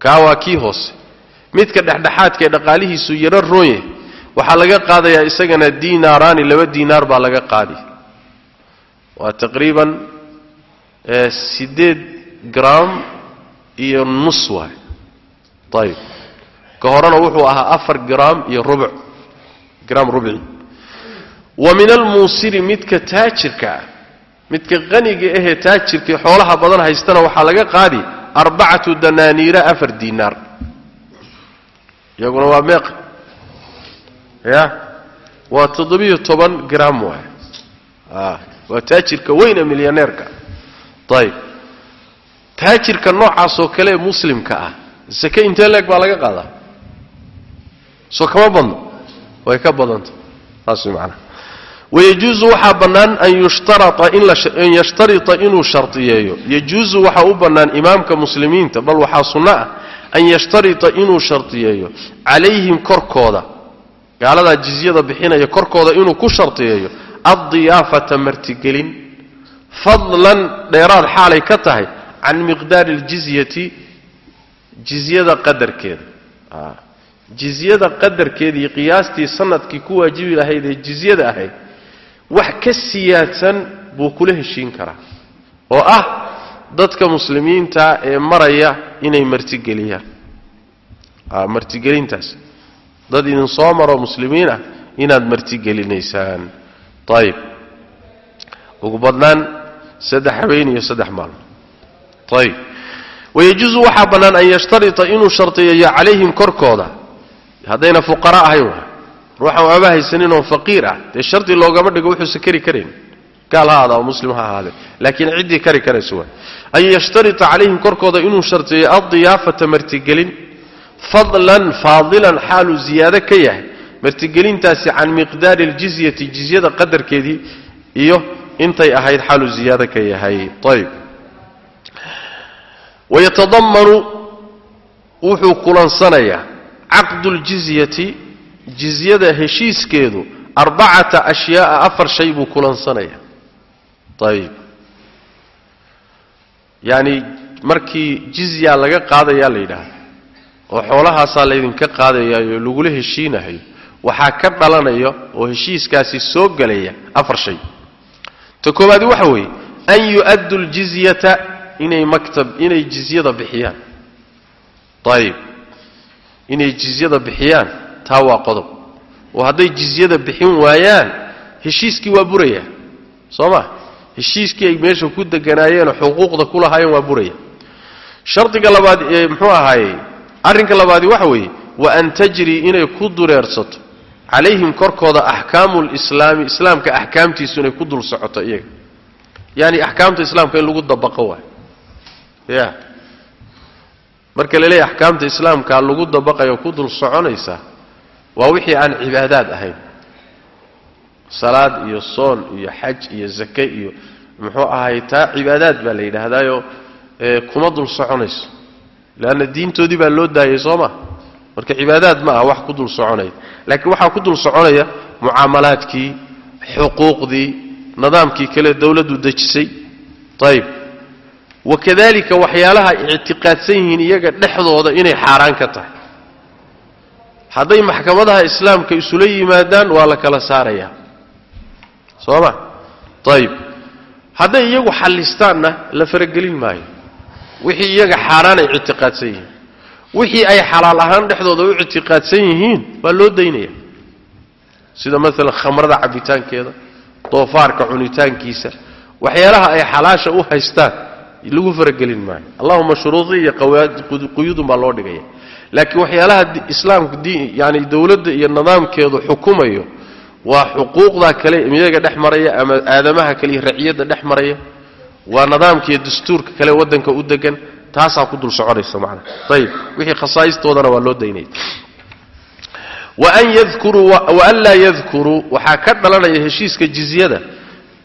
kaa waa kii hoose midka dhexdhexaadka ee dhaqaalihiisu yaro roonye waxaa laga qaadayaa isagana diinaaraani laba diinaar baa laga qaadi. Waa taqriiban siddeed gram iyo nus waay ayib ka horena wuxuu ahaa afar gram iyo rubuc gram rubci wa min almuusiri midka taajirka midka qaniga ahee taajirkai xoolaha badan haystana waxaa laga qaadi arbacatu danaaniira afar diinaar iyaguna waa meeqa ya waa toddobiyo toban gram waay waa taajirka weyne milyaneerka ayib taajirka noocaasoo kale ee muslimka ah sake intee leeg baa laga qaadaa soo kama badno way ka badanta saas way wayajuusu waxaa bannaan an yashtarita inuu shardiyeeyo yajuusu waxaa u bannaan imaamka muslimiinta bal waxaa sunno ah an yashtarita inuu shardiyeeyo calayhim korkooda gaaladaa jizyada bixinaya korkooda inuu ku shardiyeeyo addiyaafata martigelin fadlan dheeraad xaalay ka tahay can miqdaari aljizyati jizyada qadarkeeda jizyada qadarkeeda iyo qiyaastii sannadkii ku waajibi lahayd ee jizyada ahayd wax ka siyaadsan buu kula heshiin karaa oo ah dadka muslimiinta ee maraya inay martigeliyaan. Martigelintaas. Dad idin soo maro muslimiin ah inaad martigelinaysaan. Ayib ugu badnaan saddex habeen iyo saddex maalmo ayib wayajuusu waxaa bannaan an yashtarita inuu shardiyeeyo calayhim korkooda. Haddayna fuqara ahayn wa ruuxan waaba haysanin oo faqiir ah. Dee shardi loogama dhigo wuxuusa kari karayn gaal ha aada oo muslim ha ahaadee. Laakiin ciddii kari karaysa waa an yashtarita calayhim korkooda inuu shardiyeeyo addiyaafata martigelin. Fadlan faadilan xaaluu ziyaado ka yahay. Martigelintaasi can miqdaari aljizyati jizyada qadarkeedii iyo intay ahayd xaaluu ziyaado ka yahay. Ayb wayatadamanu wuxuu kulansanayaa caqdu ljizyati jizyada heshiiskeedu arbacata ashyaaa afar shay buu kulansanayaa ayib yacni markii jizya laga qaadayaa la yidhaahda oo xoolahaasaa laydinka qaadayayo lagula heshiinahayo waxaa ka dhalanaya oo heshiiskaasi soo gelaya afar shay. Ta koowaadi waxa weeye an yu'addu ljizyata inay maktab inay jizyada bixiyaan. Ayib inay jizyada bixiyaan taa waa qodob. Oo hadday jizyada bixin waayaan heshiiskii waa buraya. Soo ma? Heshiiskii ay meesha ku deganaayeenoo xuquuqda ku lahaayeen waa buraya. Shardiga labaad ee muxuu ahaaye arrinka labaadi waxa weeye wa an tajri inay ku dureersato. Calayhim korkooda axkaamu lislaami islaamka axkaamtiisu inay ku dul socoto iyaga. Yaani axkaamta islaamka in lagu dabaqo waay ya. Marka la leeyahy axkaamta islaamka lagu dabaqayo ku dul soconaysa waa wixii aan cibaadaad ahayn. Salaad iyo soon iyo xaj iyo zake iyo muxuu ahay taa cibaadaad baa la yidhaahdaayo kuma dul soconayso. Leanna diintoodii baa loo daayay soo ma? Marka cibaadaad ma aha wax ku dul soconaya laakiin waxaa ku dul soconaya mucaamalaadkii xuquuqdii nidaamkii kale dowladdu dejisay. Ayib wakadalika waxyaalaha ictiqaadsan yihiin iyaga dhexdooda inay xaaraan ka tahay hadday maxkamadaha islaamka isula yimaadaan waa la kala saarayaa soo ma ayib hadday iyagu xallistaanna la faragelin maayo. Wixii iyaga xaaraan ay ictiqaadsan yihiin. Wixii ay xalaal ahaan dhexdooda u ictiqaadsan yihiin waa loo daynaya. Sida maalan khamrada cabbitaankeeda doofaarka cunitaankiisa waxyaalaha ay xalaasha u haystaan lagu faragelin maayo. Allahuma shuruudi iyo quyudun baa loo dhigaya laakiin waxyaalaha islaamku yani dowladda iyo nidaamkeedu xukumayo waa xuquuqda kale iyaga dhex maraya ama aadamaha kale iyo raciyadda dhex maraya waa nidaamkiiyo dastuurka kale waddanka u degan taasaa ku dul soconaysa macnaha. Ayib wixii khasaa'istoodana waa loo daynaya waan yadkuruu waan laa yadkuruu waxaa ka dhalanaya heshiiska jizyada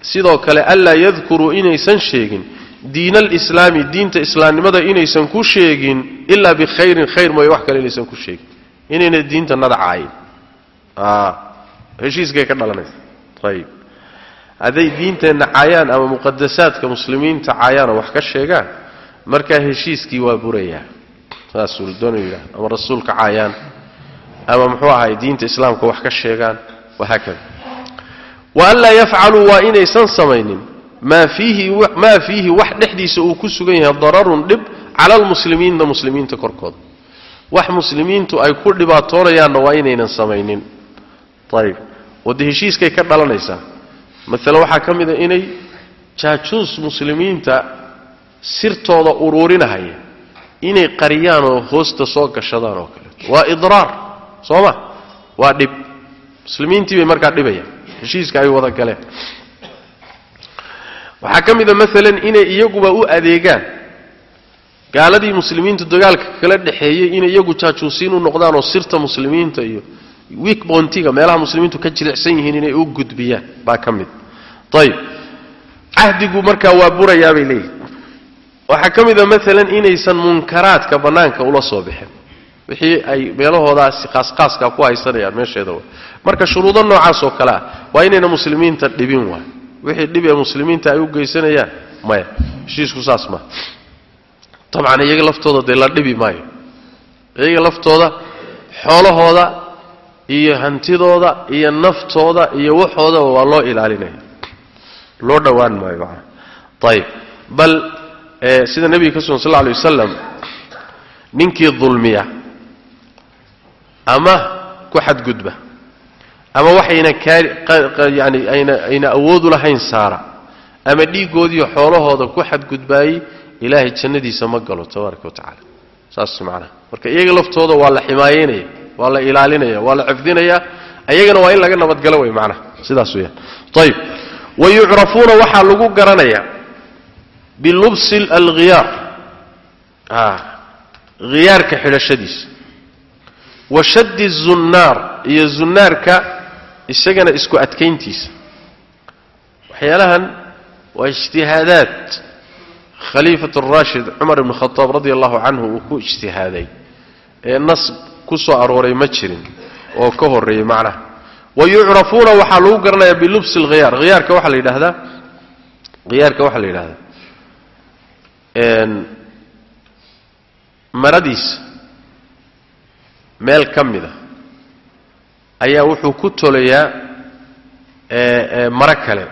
sidoo kale anlaa yadkuruu inaysan sheegin diin alislaami diinta islaamnimada inaysan ku sheegin ilaa bikhayrin khayr mooye wax kale inaysan ku sheegin. Inayna diinta nadacayn heshiiskay ka dhalanaysa. Ayib hadday diinteenna caayaan ama muqadasaadka muslimiinta caayaan oo wax ka sheegaan markaa heshiiskii waa burayaa saasuu doona yidhaha ama rasuulka caayaan ama muxuu ahay diinta islaamka wax ka sheegaan wahaakada wa an laa yafcaluu waa inaysan samaynin maa fiihi wax dhexdiisa uu ku sugan yahay dararun dhib cala almuslimiina muslimiinta korkooda wax muslimiintu ay ku dhibaatoonayaanna waa inaynan samaynin. Ayib oo dee heshiiskay ka dhalanaysaa. Maalan waxaa ka mid a inay jaajuus muslimiinta sirtooda uruurinahaya inay qariyaan oo hoosta soo gashadaan oo kale. Waa idraar soo ma? Waa dhib. Muslimiintii bay markaa dhibayaan heshiiska ay wada galeen waxaa ka mid a maalan inay iyaguba u adeegaan. Gaaladii muslimiintu dagaalka kala dhexeeyey inay iyagu jaajuusiin u noqdaan oo sirta muslimiinta iyo wiik boontiga meelaha muslimiintu ka jilicsan yihiin inay u gudbiyaan baa ka mid. Ayib cahdigu markaa waa burayaa bay leeyihiin waxaa ka mid a maalan inaysan munkaraadka bannaanka ula soo bixin. Wixii ay meelahoodaasi qaasqaaska ku haysanayaan meesheeda marka shuruudo noocaas oo kale ah waa inayna muslimiinta dhibin waay wixii dhib ee muslimiinta ay u geysanayaan maya. Heshiisku saas maa dabcan iyaga laftooda dee la dhibi maayo. Iyaga laftooda xoolahooda iyo hantidooda iyo naftooda iyo waxoodaba waa loo ilaalinaya loo dhowaan maayo macana ayib bal sida nebiga ka sugan sal alay wasalam ninkii dulmiya ama ku xadgudba ama waxayna ayna awoodu lahayn saara. Ama dhiiggoodiiyo xoolahooda ku xadgudbaayey ilaahay jannadiisa ma galo tabaaraka wa saas macnaha marka iyaga laftooda waa la ximaayeynaya waa la ilaalinaya waa la cifdinaya ayagana waa in laga nabadgalo wey macnaha sidaas weyaan ayib wa yucrafuuna waxaa lagu garanaya bilubsi alghiyaar. Khiyaarka xidhashadiisa wa shaddi zunnaar iyo zunnaarka isagana isku adkayntiisa. Waxyaalahan waa ijtihaadaad. Khaliifat araashid cumar ibn khadaab radi allahu canhu uu ku ijtihaaday. Ee nas ku soo arooray ma jirin oo ka horreeyey macnaha. Wa yucrafuuna waxaa lagu garanayaa bilubsi alkhiyaar khiyaarka waxaa la yidhahdaa khiyaarka waxaa la yidhahdaa maradiisa meel ka mida ayaa wuxuu ku tolayaa maro kale.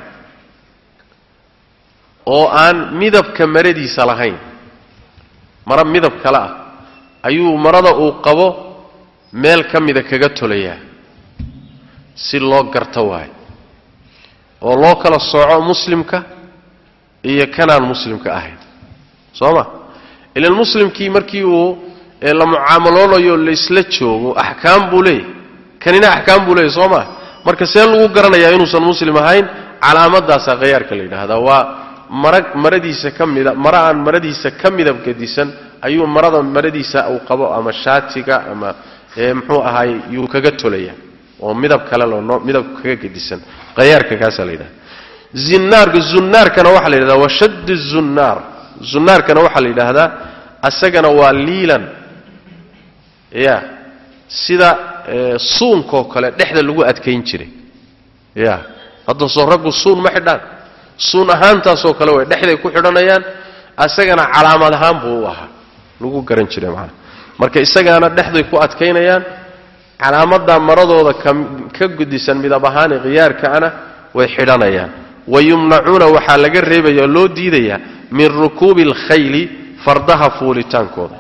Oo aan midabka maradiisa lahayn. Maro midab kale ah. Ayuu marada uu qabo meel ka mida kaga tolayaa si loo garto waayo. Oo loo kala sooco muslimka iyo kanaan muslimka ahayn soo ma? Ilan muslimkii markii uu la mucaamaloonayo laysla joogo axkaam buu leeyahy kanina axkaam buu leeyahy soo maa marka see lagu garanayaa inuusan muslim ahayn calaamadaasaa khayaarka la yidhaahdaa. Waa mara maradiisa ka mida mara aan maradiisa ka midab gedisan ayuu marada maradiisa uu qabo ama shaatiga ama muxuu ahaay yuu kaga tolaya oo midab kale midabka kaga gedisan. Khayaarka kaasaa la yidhahda zinaarka zunnaarkana waxaa la yidhahdaa washadd zunnaar. Zunnaarkana waxaa la yidhaahdaa asagana waa liilan. Ya sida suunkoo kale dhexda lagu adkayn jiray. Ya hadda soo raggu suun ma xidhaan. Suun ahaantaasoo kale way dhexday ku xidhanayaan asagana calaamad ahaan buu u ahaa. Lagu garan jiray macana marka isagaana dhexday ku adkaynayaan calaamaddaa maradooda ka gudisan midab ahaane khiyaarkaana way xidhanayaan. Wa yumnacuuna waxaa laga reebaya oo loo diidayaa min rukuubi alkhayli fardaha fuulitaankooda.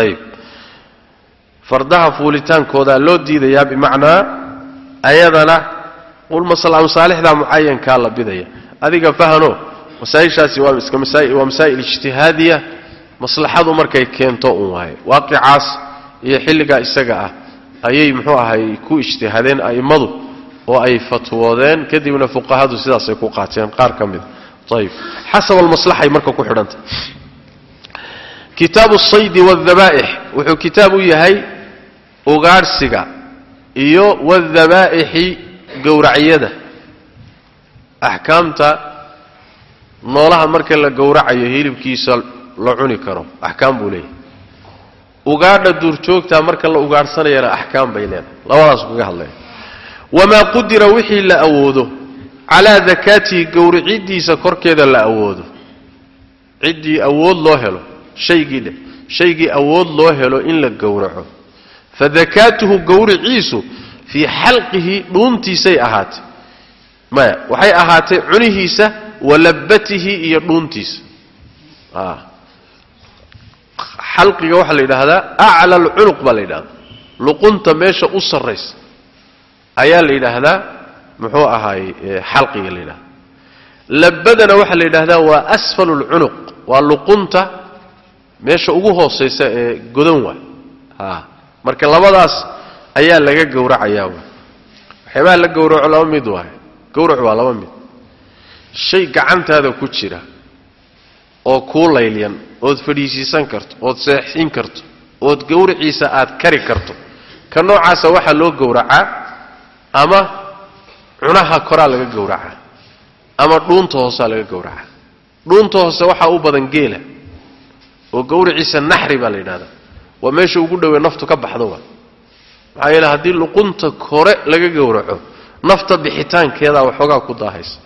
Ayib fardaha fuulitaankoodaa loo diidayaa bimacnaa ayadana masaalixda mucayankaa la bidaya. Adiga fahano masaaishaasi waa masaa'il ijtihaadiya. Maslaxadu markay keento un waaye. Waaqicaas iyo xilligaa isaga ah ayay muxuu ahay ku ijtihaadeen a'immadu oo ay fatwoodeen. Kadibna fuqahadu sidaasay ku qaateen. Qaar ka mida ayib xasab almaslaxay marka ku xidhanta. Kitaabu saydi waadabaa'ix wuxuu kitaab u yahay ugaadhsiga iyo wadabaa'ixi gowracyada. Axkaamta noolaha marka la gowracayo hilibkiisa la cuni karo axkaam buu leeyahay. Ugaadha duurjoogtaa marka la ugaadhsanayana axkaam bay leedahay. Labadaas kaga hadlaya. Wamaa qudira wixii la awoodo calaa dakaatihi gowricidiisa korkeeda la awoodo. Ciddii awood loo helo shaygii dheh shaygii awood loo helo in la gowraco fa dakaatuhu gowriciisu fii xalqihi dhuuntiisay ahaatay maya waxay ahaatay cunihiisa wa iyo dhuuntiisa xalqiga waxaa la yidhaahdaa acla alcunuq baa la yidhahdaa luqunta meesha u sarraysa ayaa la yidhaahdaa muxuu ahaay xalqiga la yidhahda labbadana waxaa la yidhaahdaa waa asfalu lcunuq waa luqunta meesha ugu hoosaysa ee godan waay marka labadaas ayaa laga gowracayaa waxyaabaha la gowraco laba mid waay gowracu waa laba mid. Shay gacantaada ku jira oo kuu laylyan ood fadhiisiisan karto ood seexin karto ood gowraciisa aad kari karto ka noocaasa waxaa loo gowracaa ama cunaha koraa laga gowracaa ama dhuunta hoosaa laga gowracaa. Dhuunta hoose waxaa u badan geela oo gowraciisa naxri baa la yidhahdaa waa meesha ugu dhowee naftu ka baxdo waa. Maxaa yeele haddii luqunta kore laga gowraco nafta bixitaankeedaa waxoogaa ku daahaysa.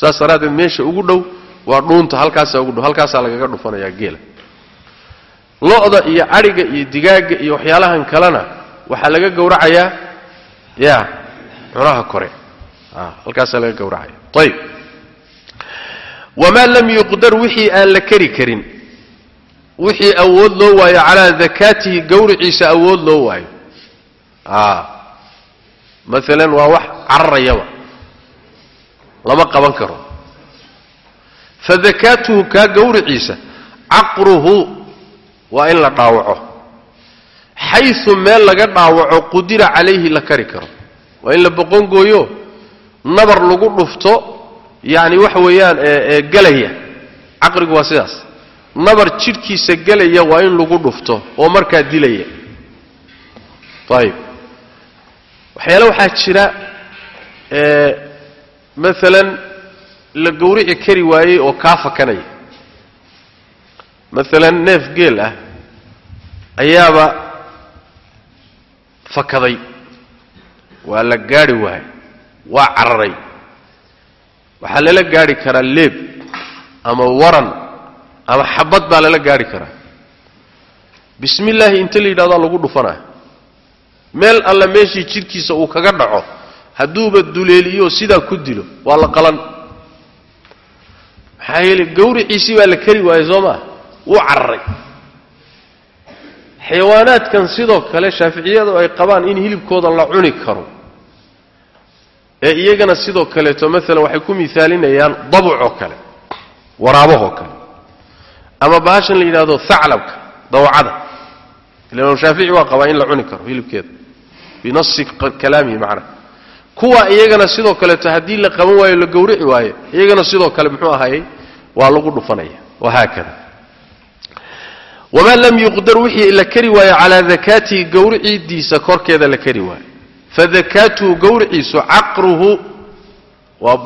Saas daraaddeed meesha ugu dhow waa dhuunta halkaasaa ugu dhow halkaasaa lagaga dhufanayaa geela. Lo-da iyo adhiga iyo digaagga iyo waxyaalahan kalena waxaa laga gowracayaa ya cunaha kore. Halkaasaa laga gowracaya ayib wamaa lam yuqdar wixii aan la keri karin wixii awood loo waayo calaa dakaatihi gowriciisa awood loo waayo. Maalan waa wax cararayaba. Lama qaban karo. Fa dakaatuhu kaa gowriciisa caqruhu waa in la dhaawaco. Xayu meel laga dhaawaco qudira calayhi la kari karo. Waa in la boqongooyo nabar lagu dhufto yani waxa weeyaan gelaya caqrigu waa sidaas nabar jidhkiisa gelaya waa in lagu dhufto oo markaa dilaya. Ayib waxyaale waxaa jira maalan la gowrici kari waayey oo kaa fakanaya. Maalan neef geel ah ayaaba fakaday. Waa la gaadhi waayey. Waa cararay. Waxaa lala gaadhi karaa leeb ama waran ama xabad baa lala gaadhi karaa. Bismi illaahi inta la yidhahdaa lagu dhufanaa meel alla meeshii jidhkiisa uu kaga dhaco hadduuba duleeliyo sidaa ku dilo waa la qalan. Maxaa yeele gawriciisii baa la keri waayey soo maa wuu cararay xayawaanaadkan sidoo kale shaaficiyadu ay qabaan in hilibkooda la cuni karo. Ee iyagana sidoo kaleeto maalan waxay ku miaalinayaan dabucoo kale waraabahoo kale ama bahashan la yidhahdo aclabka dawacada. Ila imaam shaafici waa qabaa in la cuni karo hilibkeeda binasi kalaamihi macna. Kuwa iyagana sidoo kaleeto haddii la qaban waayo la gowrici waayo iyagana sidoo kale muxuu ahayey waa lagu dhufanaya. Wahaakada wamaa lam yuqdar wixii la kari waayo calaa dakaatihi gowricidiisa korkeeda la kari waayo. Fadakaatuhu gowriciisu caqruhu waa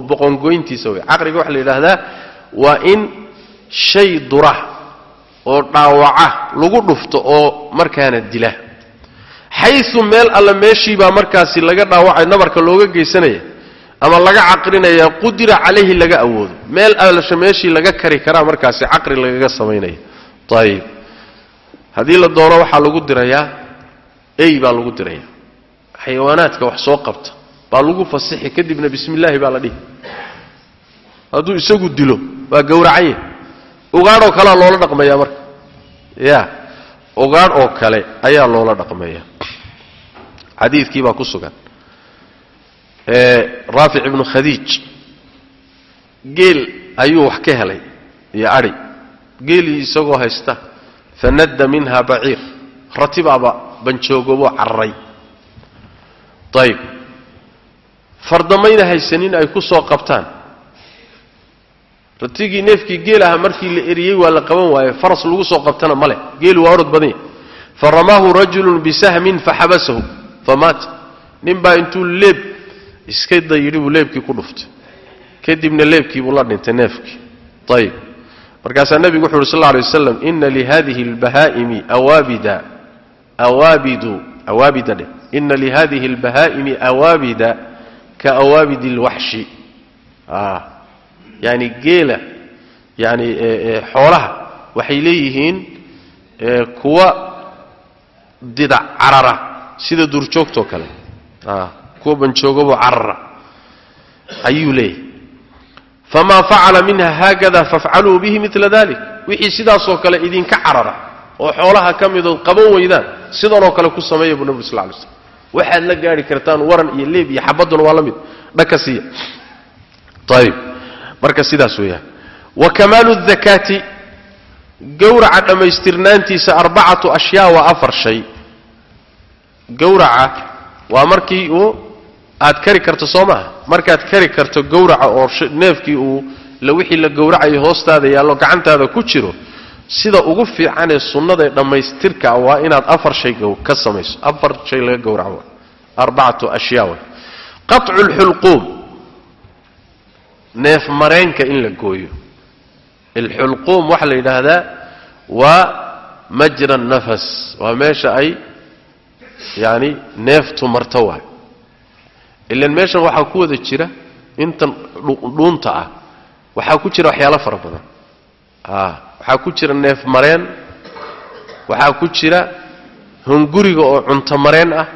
boqongoyntiisa wey. Caqriga waxaa la yidhaahdaa waa in shay dura oo dhaawaca lagu dhufto oo markaana dila. Xayu meel alla meeshiibaa markaasi laga dhaawacay nabarka looga geysanaya ama laga caqrinaya qudira calayhi laga awoodo. Meel allasha meeshii laga kari karaa markaasi caqri lagaga samaynaya. Ayib haddii la doono waxaa lagu dirayaa ey baa lagu diraya xayawaanaadka wax soo qabta baa lagu fasixi kadibna bismi baa la dhihi. Hadduu isagu dilo waa gowracanye ugaadhoo kalea loola dhaqmaya marka. Ya ugaadh oo kale ayaa loola dhaqmaya. Xadiidkii baa ku sugan. Raafic ibnu khadiij. Geel ayuu wax ka helay iyo adhi. Geelii isagoo haysta fanadda minha baciir. Ratibaaba banjoogooboo cararay ayib fardamayna haysanin ay ku soo qabtaan ratigii neefkii geel aha markii la eriyey waa la qaban waaye faras lagu soo qabtana ma leh. Geelu waa orod badan yahy faramaahu rajulun bisahmin faxabasahu famaata nin baa intuu leeb iska dayidhi buu leebkii ku dhuftay. Kadibna leebkii buu la dhintay neefkii. Ayib markaasaa nebigu wuxu uhi sal lla alay waslam ina lihadihi albahaa'imi awaabida. Awaabidu awaabida dheh. Ina lihadihi albahaa'imi awaabida ka awaabidi alwaxshi yani geela yani xoolaha waxay leeyihiin kuwa didac carara sida duurjoogtoo kale. Kuwa banjoogabo carara. Ayuu leeyahay famaa facala minha haakada fafcaluu bihi mila dalik wixii sidaasoo kale idinka carara oo xoolaha ka midood qaban weydaan sidanoo kale ku sameeya buu nabig sal lay slam waxaad la gaari kartaan waran iyo leeb iyo xabaduna waa la mid. Dhaka siiya ayib marka sidaas weeyaan wa kamaalu dakaati gowraca dhammaystirnaantiisa arbacatu ashyaa waa afar shay. Gowraca waa markii uu aad kari karto soo maaha. Markaad kari karto gowraca oo neefkii uu wixii la gowracayo hoostaada yaallo gacantaada ku jiro sida ugu fiicanee sunnadae dhammaystirka waa inaad afar shay ka samayso. Afar shay laga gowraco arbacatu ashyaa way qacu lxulquum neef mareenka in la gooyo. Alxulquum waxaa la yidhaahdaa waa majra nafas waa meesha ay yani neeftu marto waay. Ilan meeshan waxaa ku wada jira intan dhuunta ah waxaa ku jira waxyaalo fara badan. Waxaa ku jira neef mareen waxaa ku jira hunguriga oo cunto mareen ah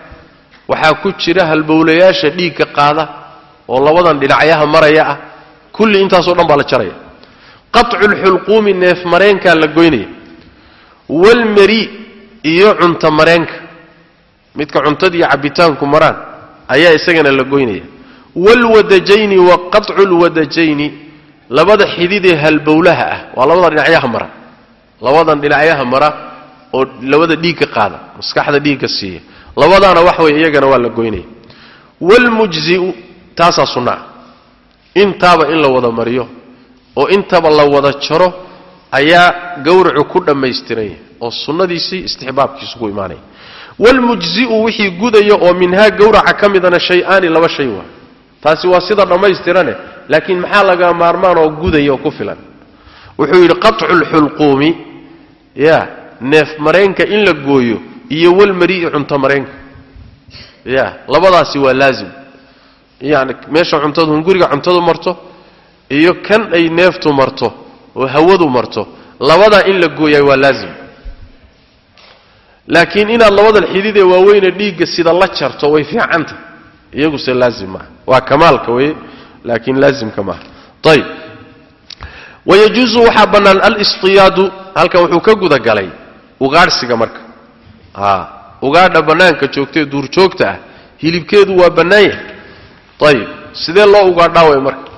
waxaa ku jira halbowlayaasha dhiigga qaada oo labadan dhinacyaha maraya ah kulli intaasoo dhan baa la jaraya. Qaطcu lxulquumi neef mareenkaa la goynaya walmari iyo cunto mareenka. Midka cuntadiiyo cabbitaanku maraan ayaa isagana la goynaya. Waalwadajayni wa qaطcu lwadajayni labada xididee halbowlaha ah waa labada dhinacyaha mara. Labadan dhinacyaha mara oo labada dhiigga qaada maskaxda dhiigga siiya. Labadaana wax way iyagana waa la goynaya. Waalmujzi'u taasaa sunnaa intaaba in la wada mariyo oo intaba la wada jaro ayaa gowracu ku dhammaystiran yahay oo sunnadiisii istixbaabkiisu ku imaanaya waalmujzi'u wixii gudaya oo minhaa gowraca ka midana shay-aani laba shay waa. Taasi waa sida dhammaystirane laakiin maxaa laga maarmaan oo gudaya oo ku filan? Wuxuu yidhi qaطcu lxulquumi ya neef mareenka in la gooyo iyo walmari'i cunto mareenka. Ya labadaasi waa laazim yani meesha cuntadu hunguriga cuntadu marto iyo kan ay neeftu marto oo hawadu marto labadaa in la gooyaay waa laazim. Laakiin inaad labadan xididee waaweyne dhiigga sida la jarto way fiicanta iyaguse laazim maaha waa kamaalka weye laakiin laazimka maaha ayb wayajuusu waxaa bannaan alistiyaadu halkan wuxuu ka gudagalay ugaadhsiga marka. Ugaadha bannaanka joogtaee duurjoogta ah hilibkeedu waa bannaan yahay ayib sidee loo ugaadhaa way marka?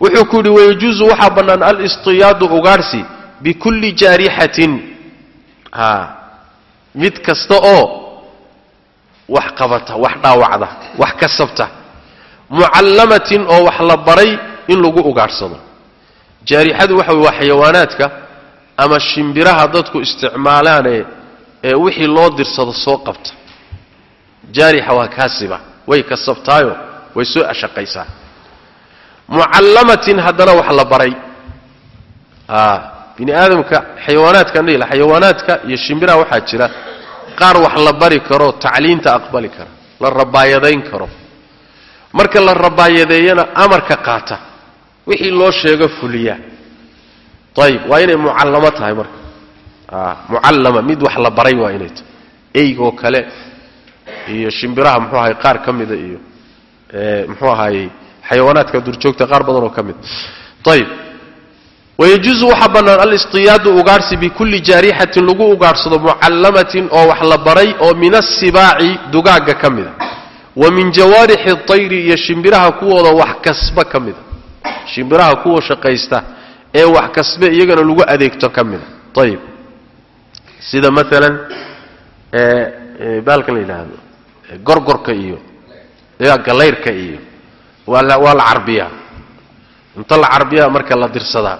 Wuxuu ku yidhi wayajuusu waxaa bannaan alistiyaadu ugaadhsi bikulli jaarixatin a mid kasta oo wax qabata wax dhaawacda wax kasabta mucallamatin oo wax la baray in lagu ugaadhsado jaarixadu waxa wey waa xayawaanaadka ama shimbiraha dadku isticmaalaanee ee wixii loo dirsado soo qabta. Jaarixa waa kaasiba way kasabtaayo way soo ashaqaysaa. Mucallamatin haddana wax la baray. Bini aadamka xayawaanaadkan dhihila xayawaanaadka iyo shimbiraha waxaa jira. Qaar wax la bari karo tacliinta aqbali kara la rabaayadayn karo. Marka la rabaayadeeyana amarka qaata wixii loo sheego fuliya. Ayib waa inay mucallamo tahay marka. Mucallama mid wax la baray waa inay tahay. Eygoo kale iyo shimbiraha muxuu ahay qaar ka mida iyo muxuu ahaayey xayawaanaadka durjoogta qaar badan oo ka mid. Ayib wayajuusu waxaa bannaan alistiyaadu ugaadhsi bikulli jaarixatin lagu ugaadhsado mucallamatin oo wax la baray oo min asibaaci dugaagga ka mida wa min jawaarixi tayri iyo shimbiraha kuwooda wax kasba ka mida shimbiraha kuwa shaqaysta ee wax kasbe iyagana lagu adeegto ka mida ayib sida maalan baalkan la yidhaahdo gorgorka iyo galayrka iyo waa la carbiyaa. Inta la carbiyaa marka la dirsadaa.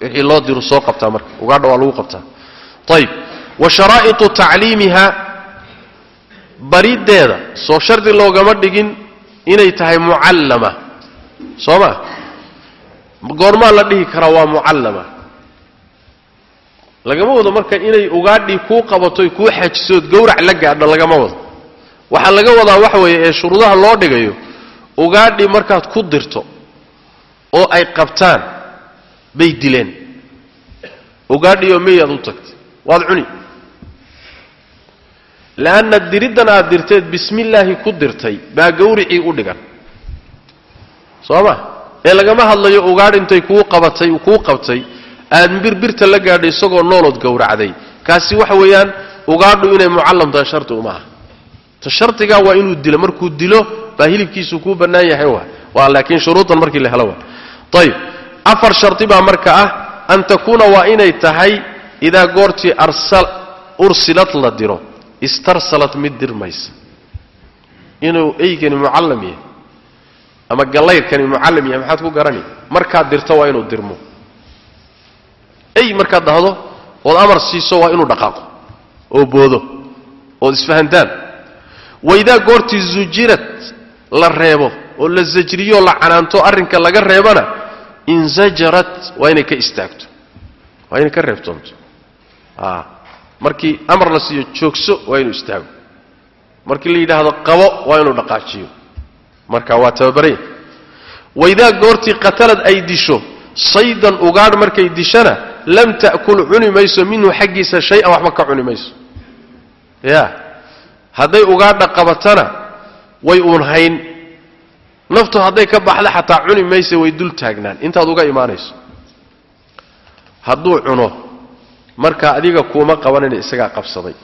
Wixii loo diru soo qabtaa marka. Ugaadha waa lagu qabtaa. Ayib wa sharaa'iطu tacliimiha bariddeeda soo shardi loogama dhigin inay tahay mucallama. Soo ma? Goormaa la dhihi karaa waa mucallama. Lagama wado marka inay ugaadhii kuu qabatoy kuu xajisood gawrac la gaadho lagama wado waxaa laga wadaa waxa weeye ee shuruudaha loo dhigayo ugaadhii markaad ku dirto oo ay qabtaan bay dileen. Ugaadhiioo meyaad u tagtay. Waad cuni. Le'anna diriddan aad dirteed bismillaahi ku dirtay baa gawricii u dhigan. Soo ma? Ee lagama hadlayo ugaadh intay kuu qabatay kuu qabtay aad birbirta la gaadhay isagoo noolood gowracday kaasi waxa weeyaan ugaadhu inay mucallam tahay shardi uma ta shardigaa waa inuu dilo markuu dilo baa hilibkiisu kuu bannaan yahay wa waa laakiin shuruudan markii la helo wa ayib afar shardi baa marka ah an takuuna waa inay tahay idaa goortii ursilad la diro istarsalat mid dirmaysa. Inuu eygani mucallam yahay ama gallayrkani mucallam yahay maxaad ku garani? Markaad dirto waa inuu dirmo. Ey markaad dhahdo ood amar siiso waa inuu dhaqaaqo oo boodo ood isfahantaan waidaa goortii zujirad la reebo oo la sajriyo la canaanto arrinka laga reebana inzajarat waa inay ka istaagto. Waa inay ka reebtoonto. Markii amar la siiyo joogso waa inuu istaago. Markii la yidhaahdo qabo waa inuu dhaqaajiyo. Marka waa tababaranya waidaa goortii qatalad ay disho saydan ugaadh markay dishana lam ta'kul cuni mayso minhu xaggiisa shay-an waxba ka cuni mayso. Ya hadday ugaadha qabatana way uun hayn. Naftu hadday ka baxda xataa cuni maysa way dul taagnaan. Intaad uga imaanayso. Hadduu cuno marka adiga kuuma qabanina isagaa qabsaday.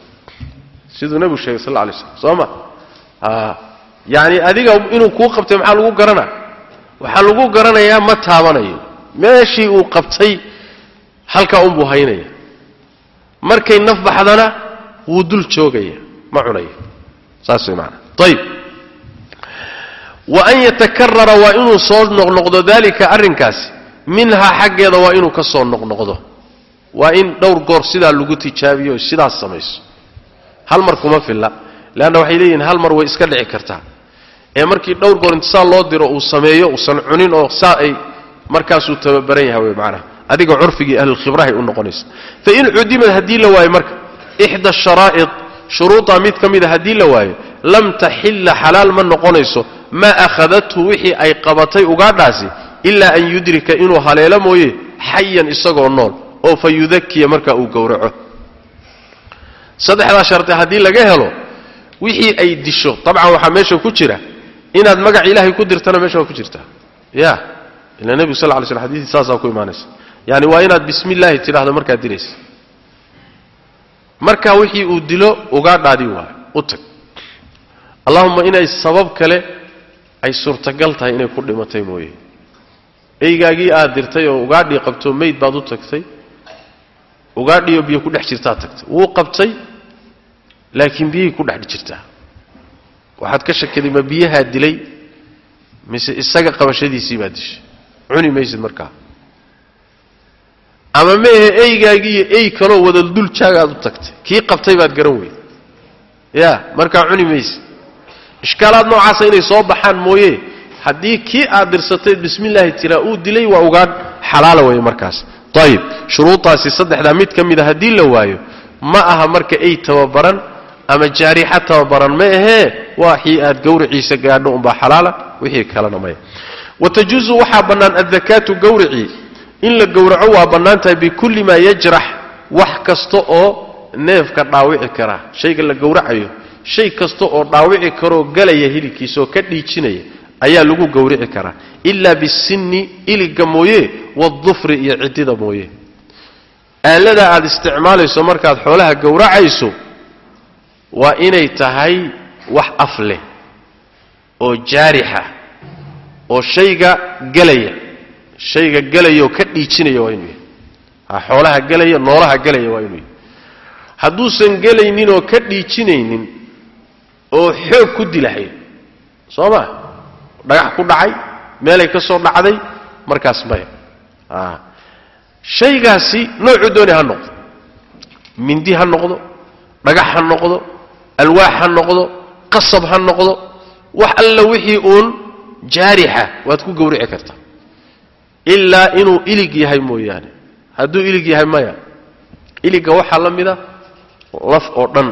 Siduu nebigu sheegay sal lla alay slam soo ma? Yacni adiga inuu kuu qabtay maxaa lagu garanaa waxaa lagu garanayaa ma taabanayo. Meeshii uu qabtay halkaa unbuu haynaya. Markay naf baxdana wuu dul joogaya ma cunayo saas way maanaa ayib wa an yatakarara waa inuu soo noqnoqdo daalika arrinkaasi. Minhaa xaggeeda waa inuu ka soo noqnoqdo. Waa in dhowr goor sidaa lagu tijaabiyo sidaas samayso. Hal mar kuma filla. Leanna waxay leeyihiin hal mar way iska dhici kartaa. Ee markii dhowr goor intisaa loo diro uu sameeyo uusan cunin oo saa ay markaasuu tababaran yahay wey macnaha adiga curfigii ahlulkhibrahay u noqonaysa. Fain cudimad haddii la waayo marka ixda sharaa'id shuruudaa mid ka mida haddii la waayo lam taxilla xalaal ma noqonayso maa akhadathu wixii ay qabatay ugaadhaasi ilaa an yudrika inuu haleelo mooye xayan isagoo nool oo fa yudakiya marka uu gowraco. Saddexdaa sharti haddii laga helo wixii ay disho dabcan waxaa meesha ku jira inaad magac ilaahay ku dirtana meesha waa ku jirtaa ya ila nebigu sal ly sl xadiisii saasaa ku imaanaysa. Yani waa inaad bismi illaahi tidhaahdo markaad dilaysa marka wixii uu dilo ugaadhaadii waayo u tag. Allahuma inay sabab kale ay suurtagal tahay inay ku dhimatay mooye. Eygaagii aad dirtay oo ugaadhii qabto mayd baad u tagtay ugaadhiioo biyo ku dhex jirtaad tagtay. Wuu qabtay laakiin biyay ku dhex jirtaa. Waxaad ka shakiday ma biyahaa dilay mise isaga qabashadiisii baa dishay? Cuni maysid markaa ama meehe eygaagiiyo ey kaloo wada duljaagaad u tagtay. Kii qabtay baad garan weyda ya markaa cuni maysid ishkaalaad noocaasa inay soo baxaan mooye. Haddii kii aad dirsatay bismillaahi tiraa uu dilay waa ugaan xalaala weeye markaas. Ayib shuruudaasi saddexdaa mid ka mida haddii la waayo ma aha marka ey tababaran ama jaarixa tababaran ma ahee waxii aad gawriciisa gaadho umbaa xalaala wixii kalena maya. Watajuusu waxaa bannaan addakaatu gawricii in la gowraco waa bannaan tahay bikulli maa yajrax wax kasta oo neefka dhaawici kara. Shayga la gowracayo shay kasta oo dhaawici karoo galaya hilibkiisa oo ka dhiijinaya ayaa lagu gowrici karaa ilaa bisinni iliga mooye waadufri iyo ciddida mooye. Aalada aad isticmaalayso markaad xoolaha gowracayso waa inay tahay wax af leh oo jaarixa oo shayga gelaya shayga gelaya ka dhiijinaya waa inuu yahay. Ha xoolaha gelaya noolaha gelaya waa inuu yahay. Hadduusan gelaynin oo ka dhiijinaynin oo xoog ku dilahay soo ma? Dhagax ku dhacay meelay ka soo dhacday markaas maya shaygaasi noocuu dooni ha noqdo. Mindi ha noqdo dhagax ha noqdo alwaax ha noqdo qasab ha noqdo wax alla wixii uun jaarixa waad ku gowrici kartaa ilaa inuu ilig yahay mooyaane. Hadduu ilig yahay maya. Iligga waxaa la mida laf oo dhan.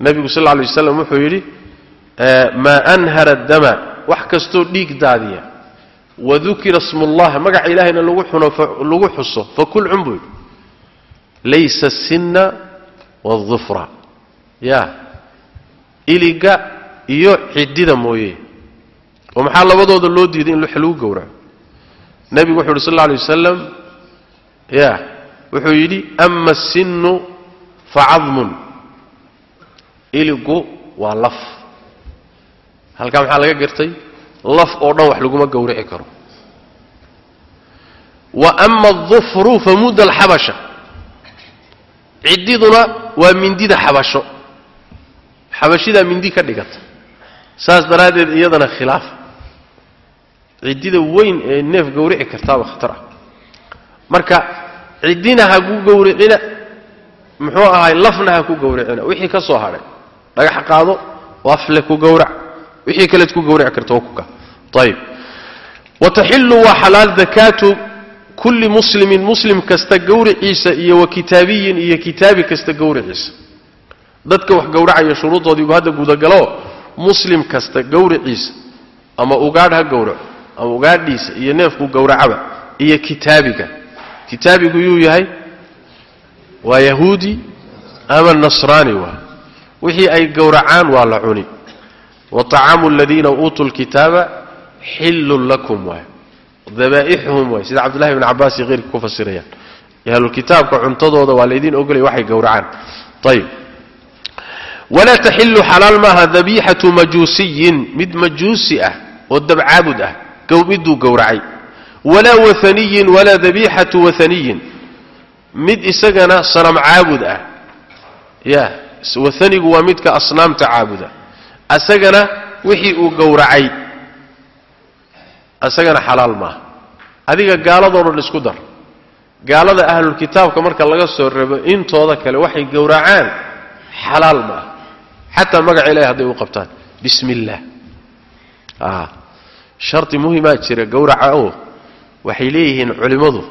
Nabigu sal alay waslam wuxuu yidhi maa anhara dama. Wax kastoo dhiig daadiya. Wadukira smuullah magaca ilaahayna lagu xuso. Fakul cun buu yidhi. Laysa sinna waadufra ya iliga iyo ciddida mooye oo maxaa labadooda loo diiday in lagu gowraco? Nebigu wuxu uhi sal alla alay wasalam ya wuxuu yidhi ama asinnu facadmun iligu waa laf. Halkaa maxaa laga gartay? Laf oo dhan wax laguma gowrici karo. Wa ama adufru famuda alxabasha. Ciddiduna waa mindida xabasho. Xabashidaa mindi ka dhigata. Saas daraaddeed iyadana khilaaf ciddida weyn ee neef gowrici kartaaba khatar ah. Marka ciddina ha ku gowricina muxuu ahaay lafna ha ku gowricina. Wixii ka soo hadhay dhagax qaado wafle ku gowrac. Wixii kaleed ku gowrici karta waa kuka ayib wataxillu waa xalaal dakaatu kulli muslimin muslim kasta gowriciisa iyo wa kitaabiyin iyo kitaabi kasta gowriciisa. Dadka wax gowracaya shuruudoodiibu hadda gudagalo muslim kasta gowriciisa ama ugaadh ha gowraco ama ugaadhiisa iyo neefku gowracaba iyo kitaabiga. Kitaabigu yuu yahay waa yahuudi ama nasraani waa. Wixii ay gowracaan waa la cuni. Wa طacaamu aladiina uutuu lkitaaba xillun lakum waay dabaa'ixuhum waay sida cabdullahi bn cabaas iyo keyrka ku fasirayaan. Ahlulkitaabka cuntadooda waa laydin ogolaya waxay gowracaan. Ayib walaa taxilu xalaal maaha dabiixatu majuusiyin. Mid majuusi ah oo dabcaabud ah miduu gowracay. Walaa waaniyin walaa dabiixatu waaniyin mid isagana sanam caabud ah. Ya waanigu waa midka asnaamta caabuda. Asagana wixii uu gowracay. Isagana xalaal maaha adiga gaaladoo dhan isku dar. Gaalada ahlulkitaabka marka laga soo rabo intooda kale waxay gowracaan xalaal maaha xataa magaca ilahi hadday u qabtaan. Bismi illaah shardi muhimaa jira gowraca oo waxay leeyihiin culimmadu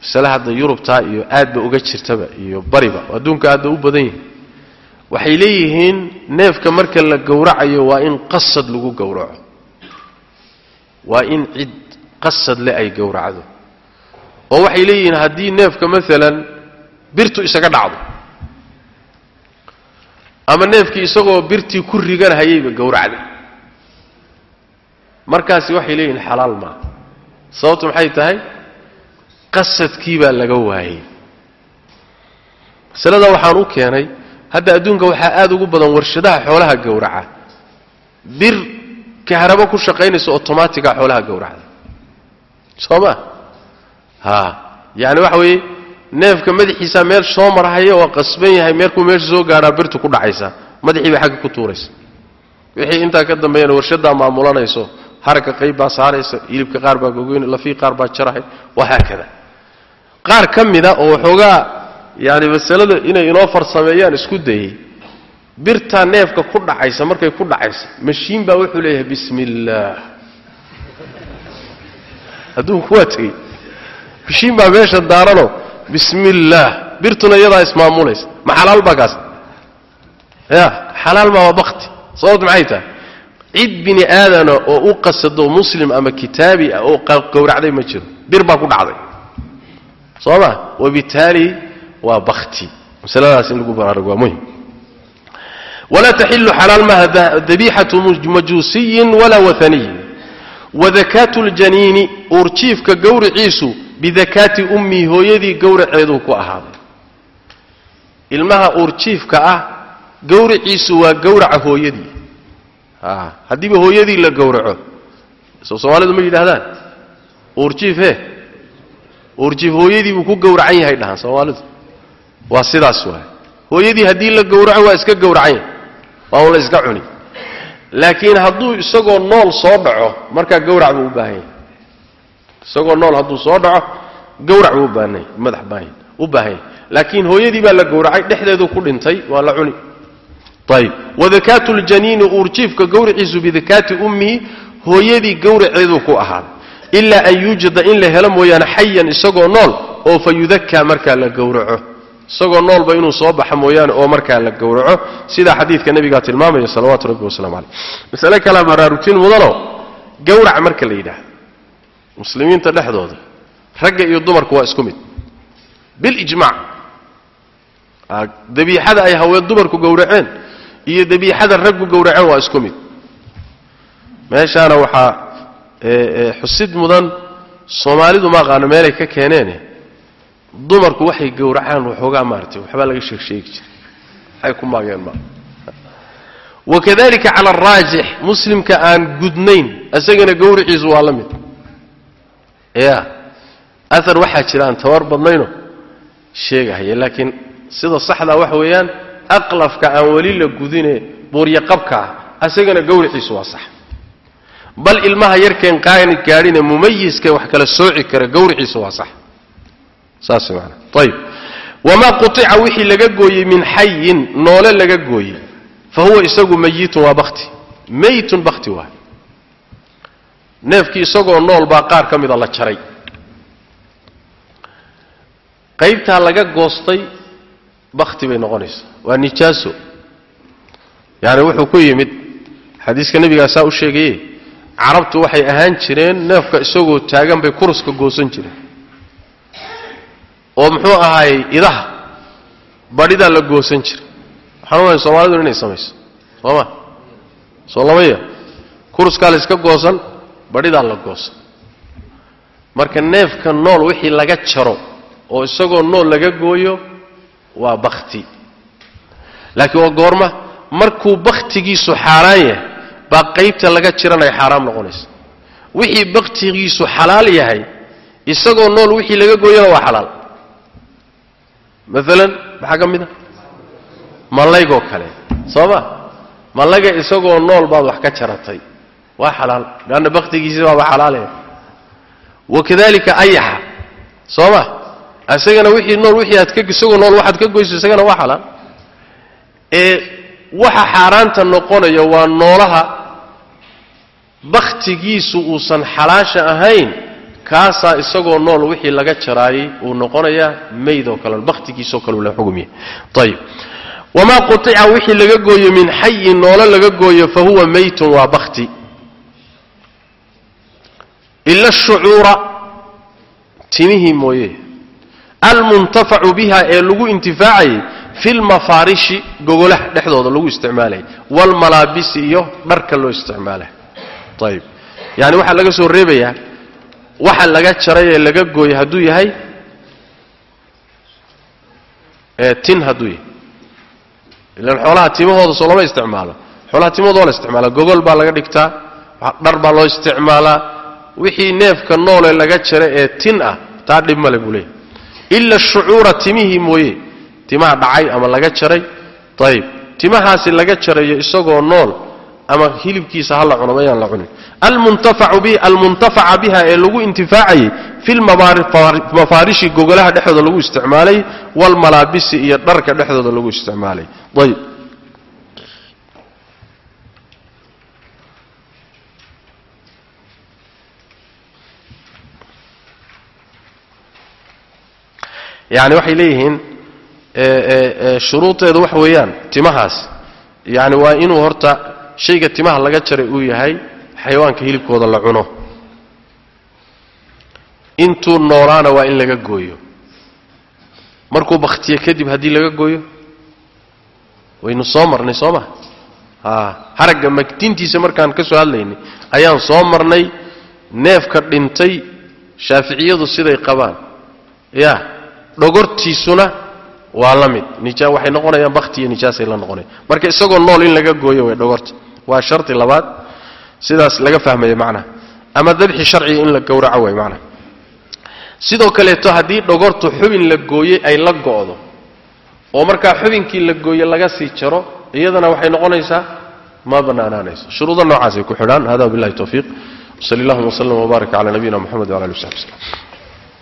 masale hadda yurubtaa iyo aadba uga jirtaba iyo bariba adduunka aadba u badan yihiin waxay leeyihiin neefka marka la gowracayo waa in qasad lagu gowraco waa in cid qasad le ay gowracdo oo waxay leeyihiin haddii neefka maalan birtu isaga dhacdo ama neefkii isagoo birtii ku rigan hayayba gowracday markaasi waxay leeyihiin xalaal maaha sababtu maxay tahay? Qasadkii baa laga waayey. Masalada waxaan u keenay hadda adduunka waxaa aada ugu badan warshadaha xoolaha gowraca. Bir kahrabo ku shaqaynaysa otomaatica xoolaha gowracda. Soo ma? Ha. Yaani waxa weeye neefka madaxiisa meel soo marhaya waa qasban yahay meerkuu meesha soo gaadhaa birtu ku dhacaysa. Madaxii xagga ku tuuraysa. Wixii intaa ka dambeeyana warshadaa maamulanayso haragga qayb baa saaraysa hilibka qaar baa gogoyn lafii qaar baa jarahay wahaakada qaar ka mida oo waxoogaa yani masalada inay inoo farsameeyaan isku dayey birtaa neefka ku dhacaysa markay ku dhacaysa mashiin baa wuxuu leeyahay bismi illaah adduunku waa tegey. Mashiin baa meesha daaranoo bismi birtuna iyadaa ismaamulaysa ma xalaal baa kaas ya xalaal maa waa bakti. Sababtu maxay tahay cid bini aadana oo u qasado muslim ama kitaabi ah oo gowracday ma jiro. Bir baa ku dhacday. Soo ma? Wabitaali waa bakti masaladaas in lagu baraarugo waa muhiim walaa taxilu xalaal maha dabiixatu majuusiyin walaa waaniyin wadakaatu ljaniini uurjiifka gowriciisu bidakaati ummihi hooyadii gowraceeduu ku ahaaday. Ilmaha uurjiifka ah gowriciisu waa gowraca hooyadii haddiiba hooyadii la gowraco. Soo soomaalidu ma yidhaahdaan? Uurjiif he uurjiif hooyadii buu ku gowracan yahay dhahaan soomaalidu. Waa sidaas waay. Hooyadii haddii la gowraco waa iska gowracan yahay. Waa un la iska cuni. Laakiin hadduu isagoo nool soo dhaco markaa gowrac buu u baahan yahay. Isagoo nool hadduu soo dhaco gowrac buu ubaahanyahy madax baahan u baahan yahay. Laakiin hooyadii baa la gowracay dhexdeedu ku dhintay waa la cuni ayb wadakaatu ljaniini uurjiifka gowriciisu bidakaati ummihi hooyadii gowraceeduu ku ahaaday ilaa an yuujada in la helo mooyaane xayan isagoo nool oo fa markaa la gowraco isagoo noolba inuu soo baxa mooyaane oo markaa la gowraco sidaa xadiidka nabigaa tilmaamaya salawaatu rabbi waslamu caleyh masale kalea baraarujin mudano gowrac marka la yidhaahdo. Muslimiinta dhexdooda ragga iyo dumarku waa isku mid. Bilijmac dabiixada ay haween dumarku gowraceen iyo dabiixada raggu gowraceen waa isku mid. Meeshaana waxaa xusid mudan soomaalidu ma aqaano meelay ka keeneene dumarku waxay gowracaan waxoogaa maaratay waxbaa laga sheeg sheegi waxay ku maageen ma. Wakadalika cala araajix muslimka aan gudnayn isagana gowriciisu waa la mid. Ya aar waxaa jira aan tabar badnayno sheegahaya laakiin sida saxdaa waxa weeyaan aqlafka aan weli la gudine buuryaqabka ah isagana gowriciisu waa sax. Bal ilmaha yarkeen qaani gaadhine mumayiska wax kala sooci kara gowriciisu waa sax. Saas maana ayib wamaa qutica wixii laga gooyey min xayin noole laga gooyey. Fa huwa isagu mayitun waa bakti maytun bakti waay neefkii isagoo nool baa qaar ka mida la jaray. Qaybtaa laga goostay bakti bay noqonaysaa. Waa nijaaso yaani wuxuu ku yimid xadiiska nebigaa saa u sheegaye carabtu waxay ahaan jireen neefka isagoo taagan bay kuruska goosan jireen. Oo muxuu ahaayey idaha badhidaa la goosan jiray. Waxaan umahay soomaalidun inay samayso sooma soo lamaya kuruskaa la iska goosan badhidaa la goosan. Marka neefka nool wixii laga jaro oo isagoo nool laga gooyo waa bakti laakiin waa goorma markuu bakhtigiisu xaaraan yahay baa qaybta laga jiranaya xaaraam noqonaysa. Wixii bakhtigiisu xalaal yahay isagoo nool wixii laga gooyana waa xalaal. Maalan maxaa ka mid a mallaygoo kale. Soo ma mallayga isagoo nool baad wax ka jaratay. Waa xalaal. Leanna bakhtigiisi baaba xalaalaya wakadalika ayaxa soo ma isagana wixii nool wixii aad ka isagoo nool waxaad ka goyso isagana waa xalaal ee waxa xaaraanta noqonaya waa noolaha bakhtigiisu uusan xalaasha ahayn kaasaa isagoo nool wixii laga jaraayey uu noqonayaa maydoo kale bakhtigiisoo kale la xugmiya ayib wamaa qutica wixii laga gooyo min xayin noolo laga gooyo fa huwa maytun waa bakhti. Ila shucuura timihii mooye almuntafacu biha ee lagu intifaacayay fi lmafaarishi gogolaha dhexdooda lagu isticmaalayay waalmalaabisi iyo dharka loo isticmaalay. Ayib yani waxaa laga soo reebayaa waxa laga jaray ee laga gooyay hadduu yahay tin hadduu yahay. Ilan xoolaha timahooda soo lama isticmaalo. Xoolaha timahooda waa la isticmaala gogol baa laga dhigtaa dhar baa loo isticmaalaa. Wixii neefka noole laga jara ee tin ah taa dhib male buu leeyahy ila shucuura timihii mooye. Timaha dhacay ama laga jaray. Ayib timahaasi laga jarayo isagoo nool ama hilibkiisa ha la cuno mayaan la cunin. Almuntafaca biha ee lagu intifaacayay fi lmafaarishi gogolaha dhexdooda lagu isticmaalay waalmalaabisi iyo dharka dhexdooda lagu isticmaalay. Ayb yani waxay leeyihiin shuruudeedu waxa weeyaan timahaas. Yani waa inuu horta shayga timaha laga jaray uu yahay xayawaanka hilibkooda la cuno. Intuu noolaana waa in laga gooyo. Markuu bakhtiye kadib haddii laga gooyo? Waynu soo marnay soo ma? Haragga magtintiisa markaan ka soo hadlaynay ayaan soo marnay neefka dhintay shaaficiyadu siday qabaan. Ya dhogortiisuna waa la mid. Waxay noqonayaan bakti iyo nijaasay la noqonayan marka isagoo nool in laga gooyo way dhogorta. Waa sharti labaad sidaas laga fahmaya macnaha ama dabxi sharciga in la gowraco way macnaha sidoo kaleeto haddii dhogortu xubin la gooyey ay la go'do oo markaa xubinkii la gooye laga sii jaro iyadana waxay noqonaysaa ma bannaanaanayso shuruudo noocaasay ku xidhaan. Hada wabillahi tawfiiq. Wsali allahuma wslm wbaarak cala nabiyina moxamed wala ali w saxbi